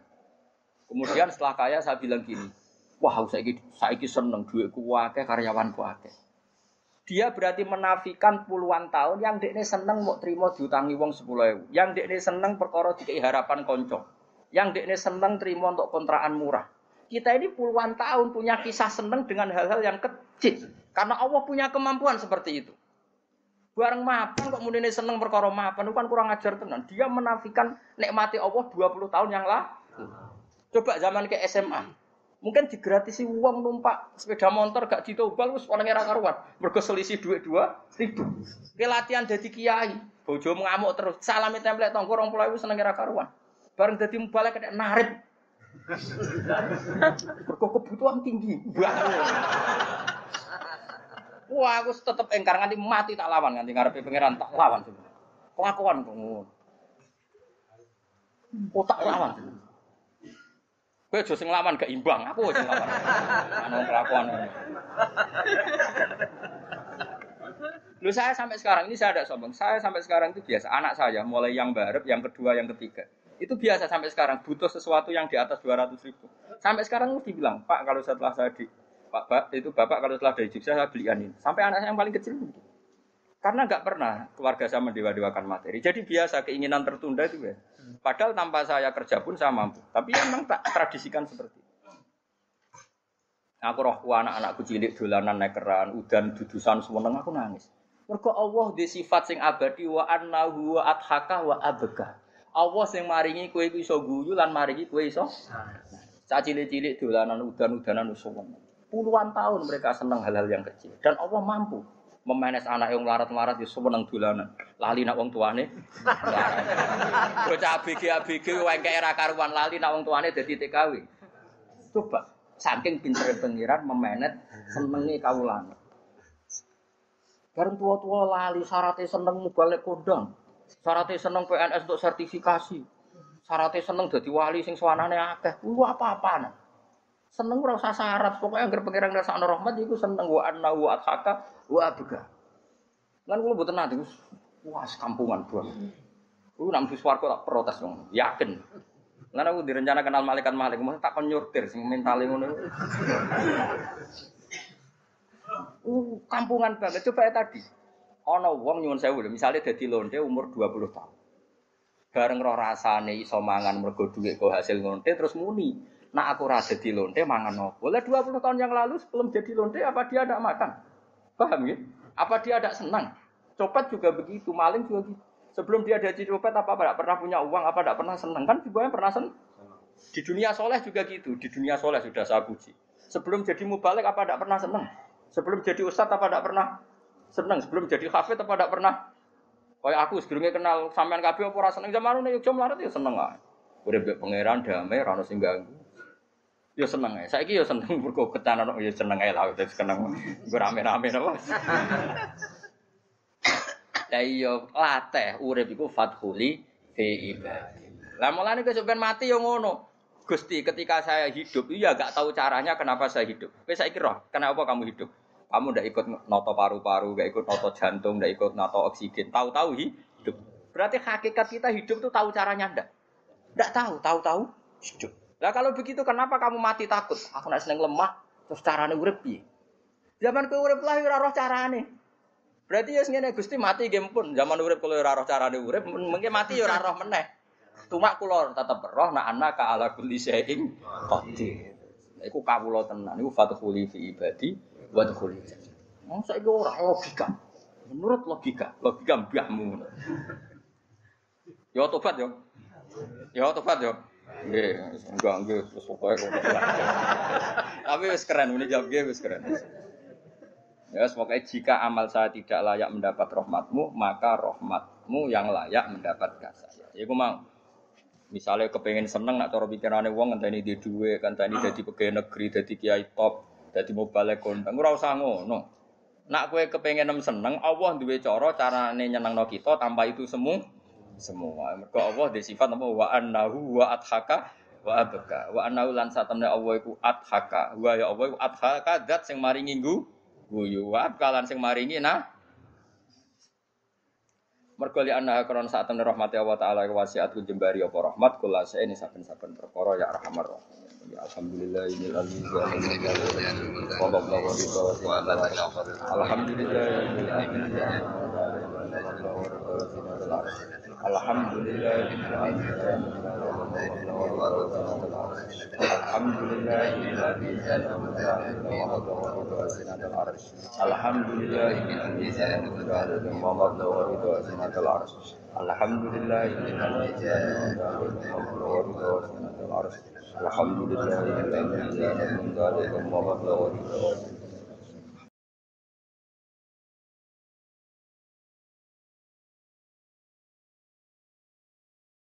Kemudian setelah kaya saya bilang gini, wah saya ini saya ini seneng duitku wake karyawanku wake. Dia berarti menafikan puluhan tahun yang dekne seneng mau terima diutangi wong sepuluh ewu. Yang dekne seneng perkara dikai harapan konco. Yang dekne seneng terima untuk kontrakan murah. Kita ini puluhan tahun punya kisah seneng dengan hal-hal yang kecil. Karena Allah punya kemampuan seperti itu. Bareng mapan kok mudine seneng perkara mapan kan kurang ajar tenan. Dia menafikan nikmati Allah 20 tahun yang lalu. Coba zaman ke SMA. Mungkin digratisi uang numpak sepeda motor gak ditobal wis orang era karuan. Mergo selisih duit dua ribu. Ke latihan jadi kiai. Bojo ngamuk terus. Salami template tonggo rong pulau seneng era karuan. Bareng dadi mubalek kena narip. Mergo kebutuhan tinggi. Wah, aku tetep engkar nganti mati tak lawan nganti ngarepe pangeran tak lawan. Kelakuan ngono. Oh tak lawan. Kowe aja sing lawan gak imbang, aku sing lawan. Ana kelakuan. Lu saya sampai sekarang ini saya ada sombong. Saya sampai sekarang itu biasa. Anak saya mulai yang baru, yang kedua, yang ketiga. Itu biasa sampai sekarang butuh sesuatu yang di atas 200 ribu. Sampai sekarang mesti bilang, Pak kalau setelah saya di Pak, Pak itu Bapak kalau setelah dari Jogja saya belikan ini. Sampai anak saya yang paling kecil Karena nggak pernah keluarga saya mendewa-dewakan materi. Jadi biasa keinginan tertunda itu ya. Padahal tanpa saya kerja pun saya mampu. Tapi memang tak tradisikan seperti itu. Aku roh anak-anakku cilik dolanan nekeran, udan dudusan semeneng aku nangis. Mergo Allah di sifat sing abadi wa annahu wa adhaka wa abeka. Allah sing maringi kowe iku iso guyu lan maringi kowe iso. Cah cilik-cilik dolanan udan-udanan semeneng. Puluhan tahun mereka senang hal-hal yang kecil dan Allah mampu memenes anak yang melarat-melarat ya seneng dolanan. Lali nak wong tuane. Bocah ABG ABG wengke era karuan lali nak wong tuane dadi TKW. Coba saking pinter pengiran memenet senenge kawulan. Bareng tua-tua lali syaratnya seneng balik kondang. Syaratnya seneng PNS untuk sertifikasi. Syaratnya seneng jadi wali sing suanane akeh. Lu apa-apa Seneng ora usah syarat, pokoknya anggere pangeran ngrasakno rahmat iku seneng wa anna wa athaka wa abga. Lan kula nate wah kampungan buang. Ku nang swarga tak protes wong, yakin. Lan aku direncana kenal malaikat malik, mau tak kon nyurtir sing mentale ngono. Uh, kampungan banget. Coba ya tadi. Ana wong nyuwun sewu misale dadi lonte umur 20 tahun. Bareng roh rasane iso mangan mergo dhuwit kok hasil lonte terus muni. Nak aku rasa di lonte mangan nopo. Boleh 20 tahun yang lalu sebelum jadi lonte apa dia ada makan? Paham ya? Apa dia ada senang? Copet juga begitu, maling juga gitu. Sebelum dia jadi copet apa tidak pernah punya uang, apa tidak pernah senang kan juga pernah senang. Di dunia soleh juga gitu, di dunia soleh sudah saya puji. Sebelum jadi mubalik apa tidak pernah senang? Sebelum jadi ustadz apa tidak pernah senang? Sebelum jadi hafid apa tidak pernah? Kayak aku sebelumnya kenal sampean kabeh apa ora seneng zaman ini yuk melarat ya seneng lah. Udah pangeran damai, rano sing ganggu. Yo seneng ae. Saiki yo seneng mergo ketanan yo seneng ae lah wis seneng. Gue rame-rame napa. Lah iya latih urip iku fathuli fi ibadi. Lah mulane kok sampean mati yo ngono. Gusti, ketika saya hidup, iya gak tahu caranya kenapa saya hidup. Wes saiki roh, kenapa kamu hidup? Kamu ndak ikut noto paru-paru, ndak ikut noto jantung, ndak ikut noto oksigen. Tahu-tahu hidup. Berarti hakikat kita hidup tuh tahu caranya ndak? Ndak tahu, tahu-tahu hidup. Lah kalau begitu kenapa kamu mati takut? Aku nak seneng lemah, terus carane urip piye? Zaman kowe urip lah ora roh. Berarti ya ngene Gusti mati game pun zaman urip kalau ora roh carane urip mungkin mati ya roh meneh. Cuma kula tetep roh nak anak ka ala kulli syai'in qadir. Iku kawula tenan, iku fatuhuli fi ibadi wa tukhuli. Wong saiki ora logika. Menurut logika, logika mbahmu. Yo tobat yo. Yo tobat yo. Nggih, enggak nggih wis pokoke kok. Tapi wis keren, ini jawab nggih wis keren. Ya, semoga jika amal saya tidak layak mendapat rahmatmu, maka rahmatmu yang layak mendapatkan saya. Ya, aku mau. Misalnya kepengen seneng nak cara pikirane wong ngenteni di duwe, ngenteni dadi pegawai negeri, dadi kiai top, dadi mobile kondang, ora usah ngono. Nak kowe kepengen seneng, Allah duwe cara carane nyenengno kita tanpa itu semua semua. Mergo Allah di sifat apa wa annahu wa adhaka wa abka. Wa annahu lan satamne Allah iku adhaka. Wa ya Allah iku adhaka zat sing maringi nggu guyu. Wa abka lan sing maringi nah Mergo li anna kron saat rahmati Allah taala wasiat jembari apa rahmat kula ini saben-saben perkara ya arhamar rahim. Ya alhamdulillah ini Alhamdulillah Alhamdulillah Alhamdulillah,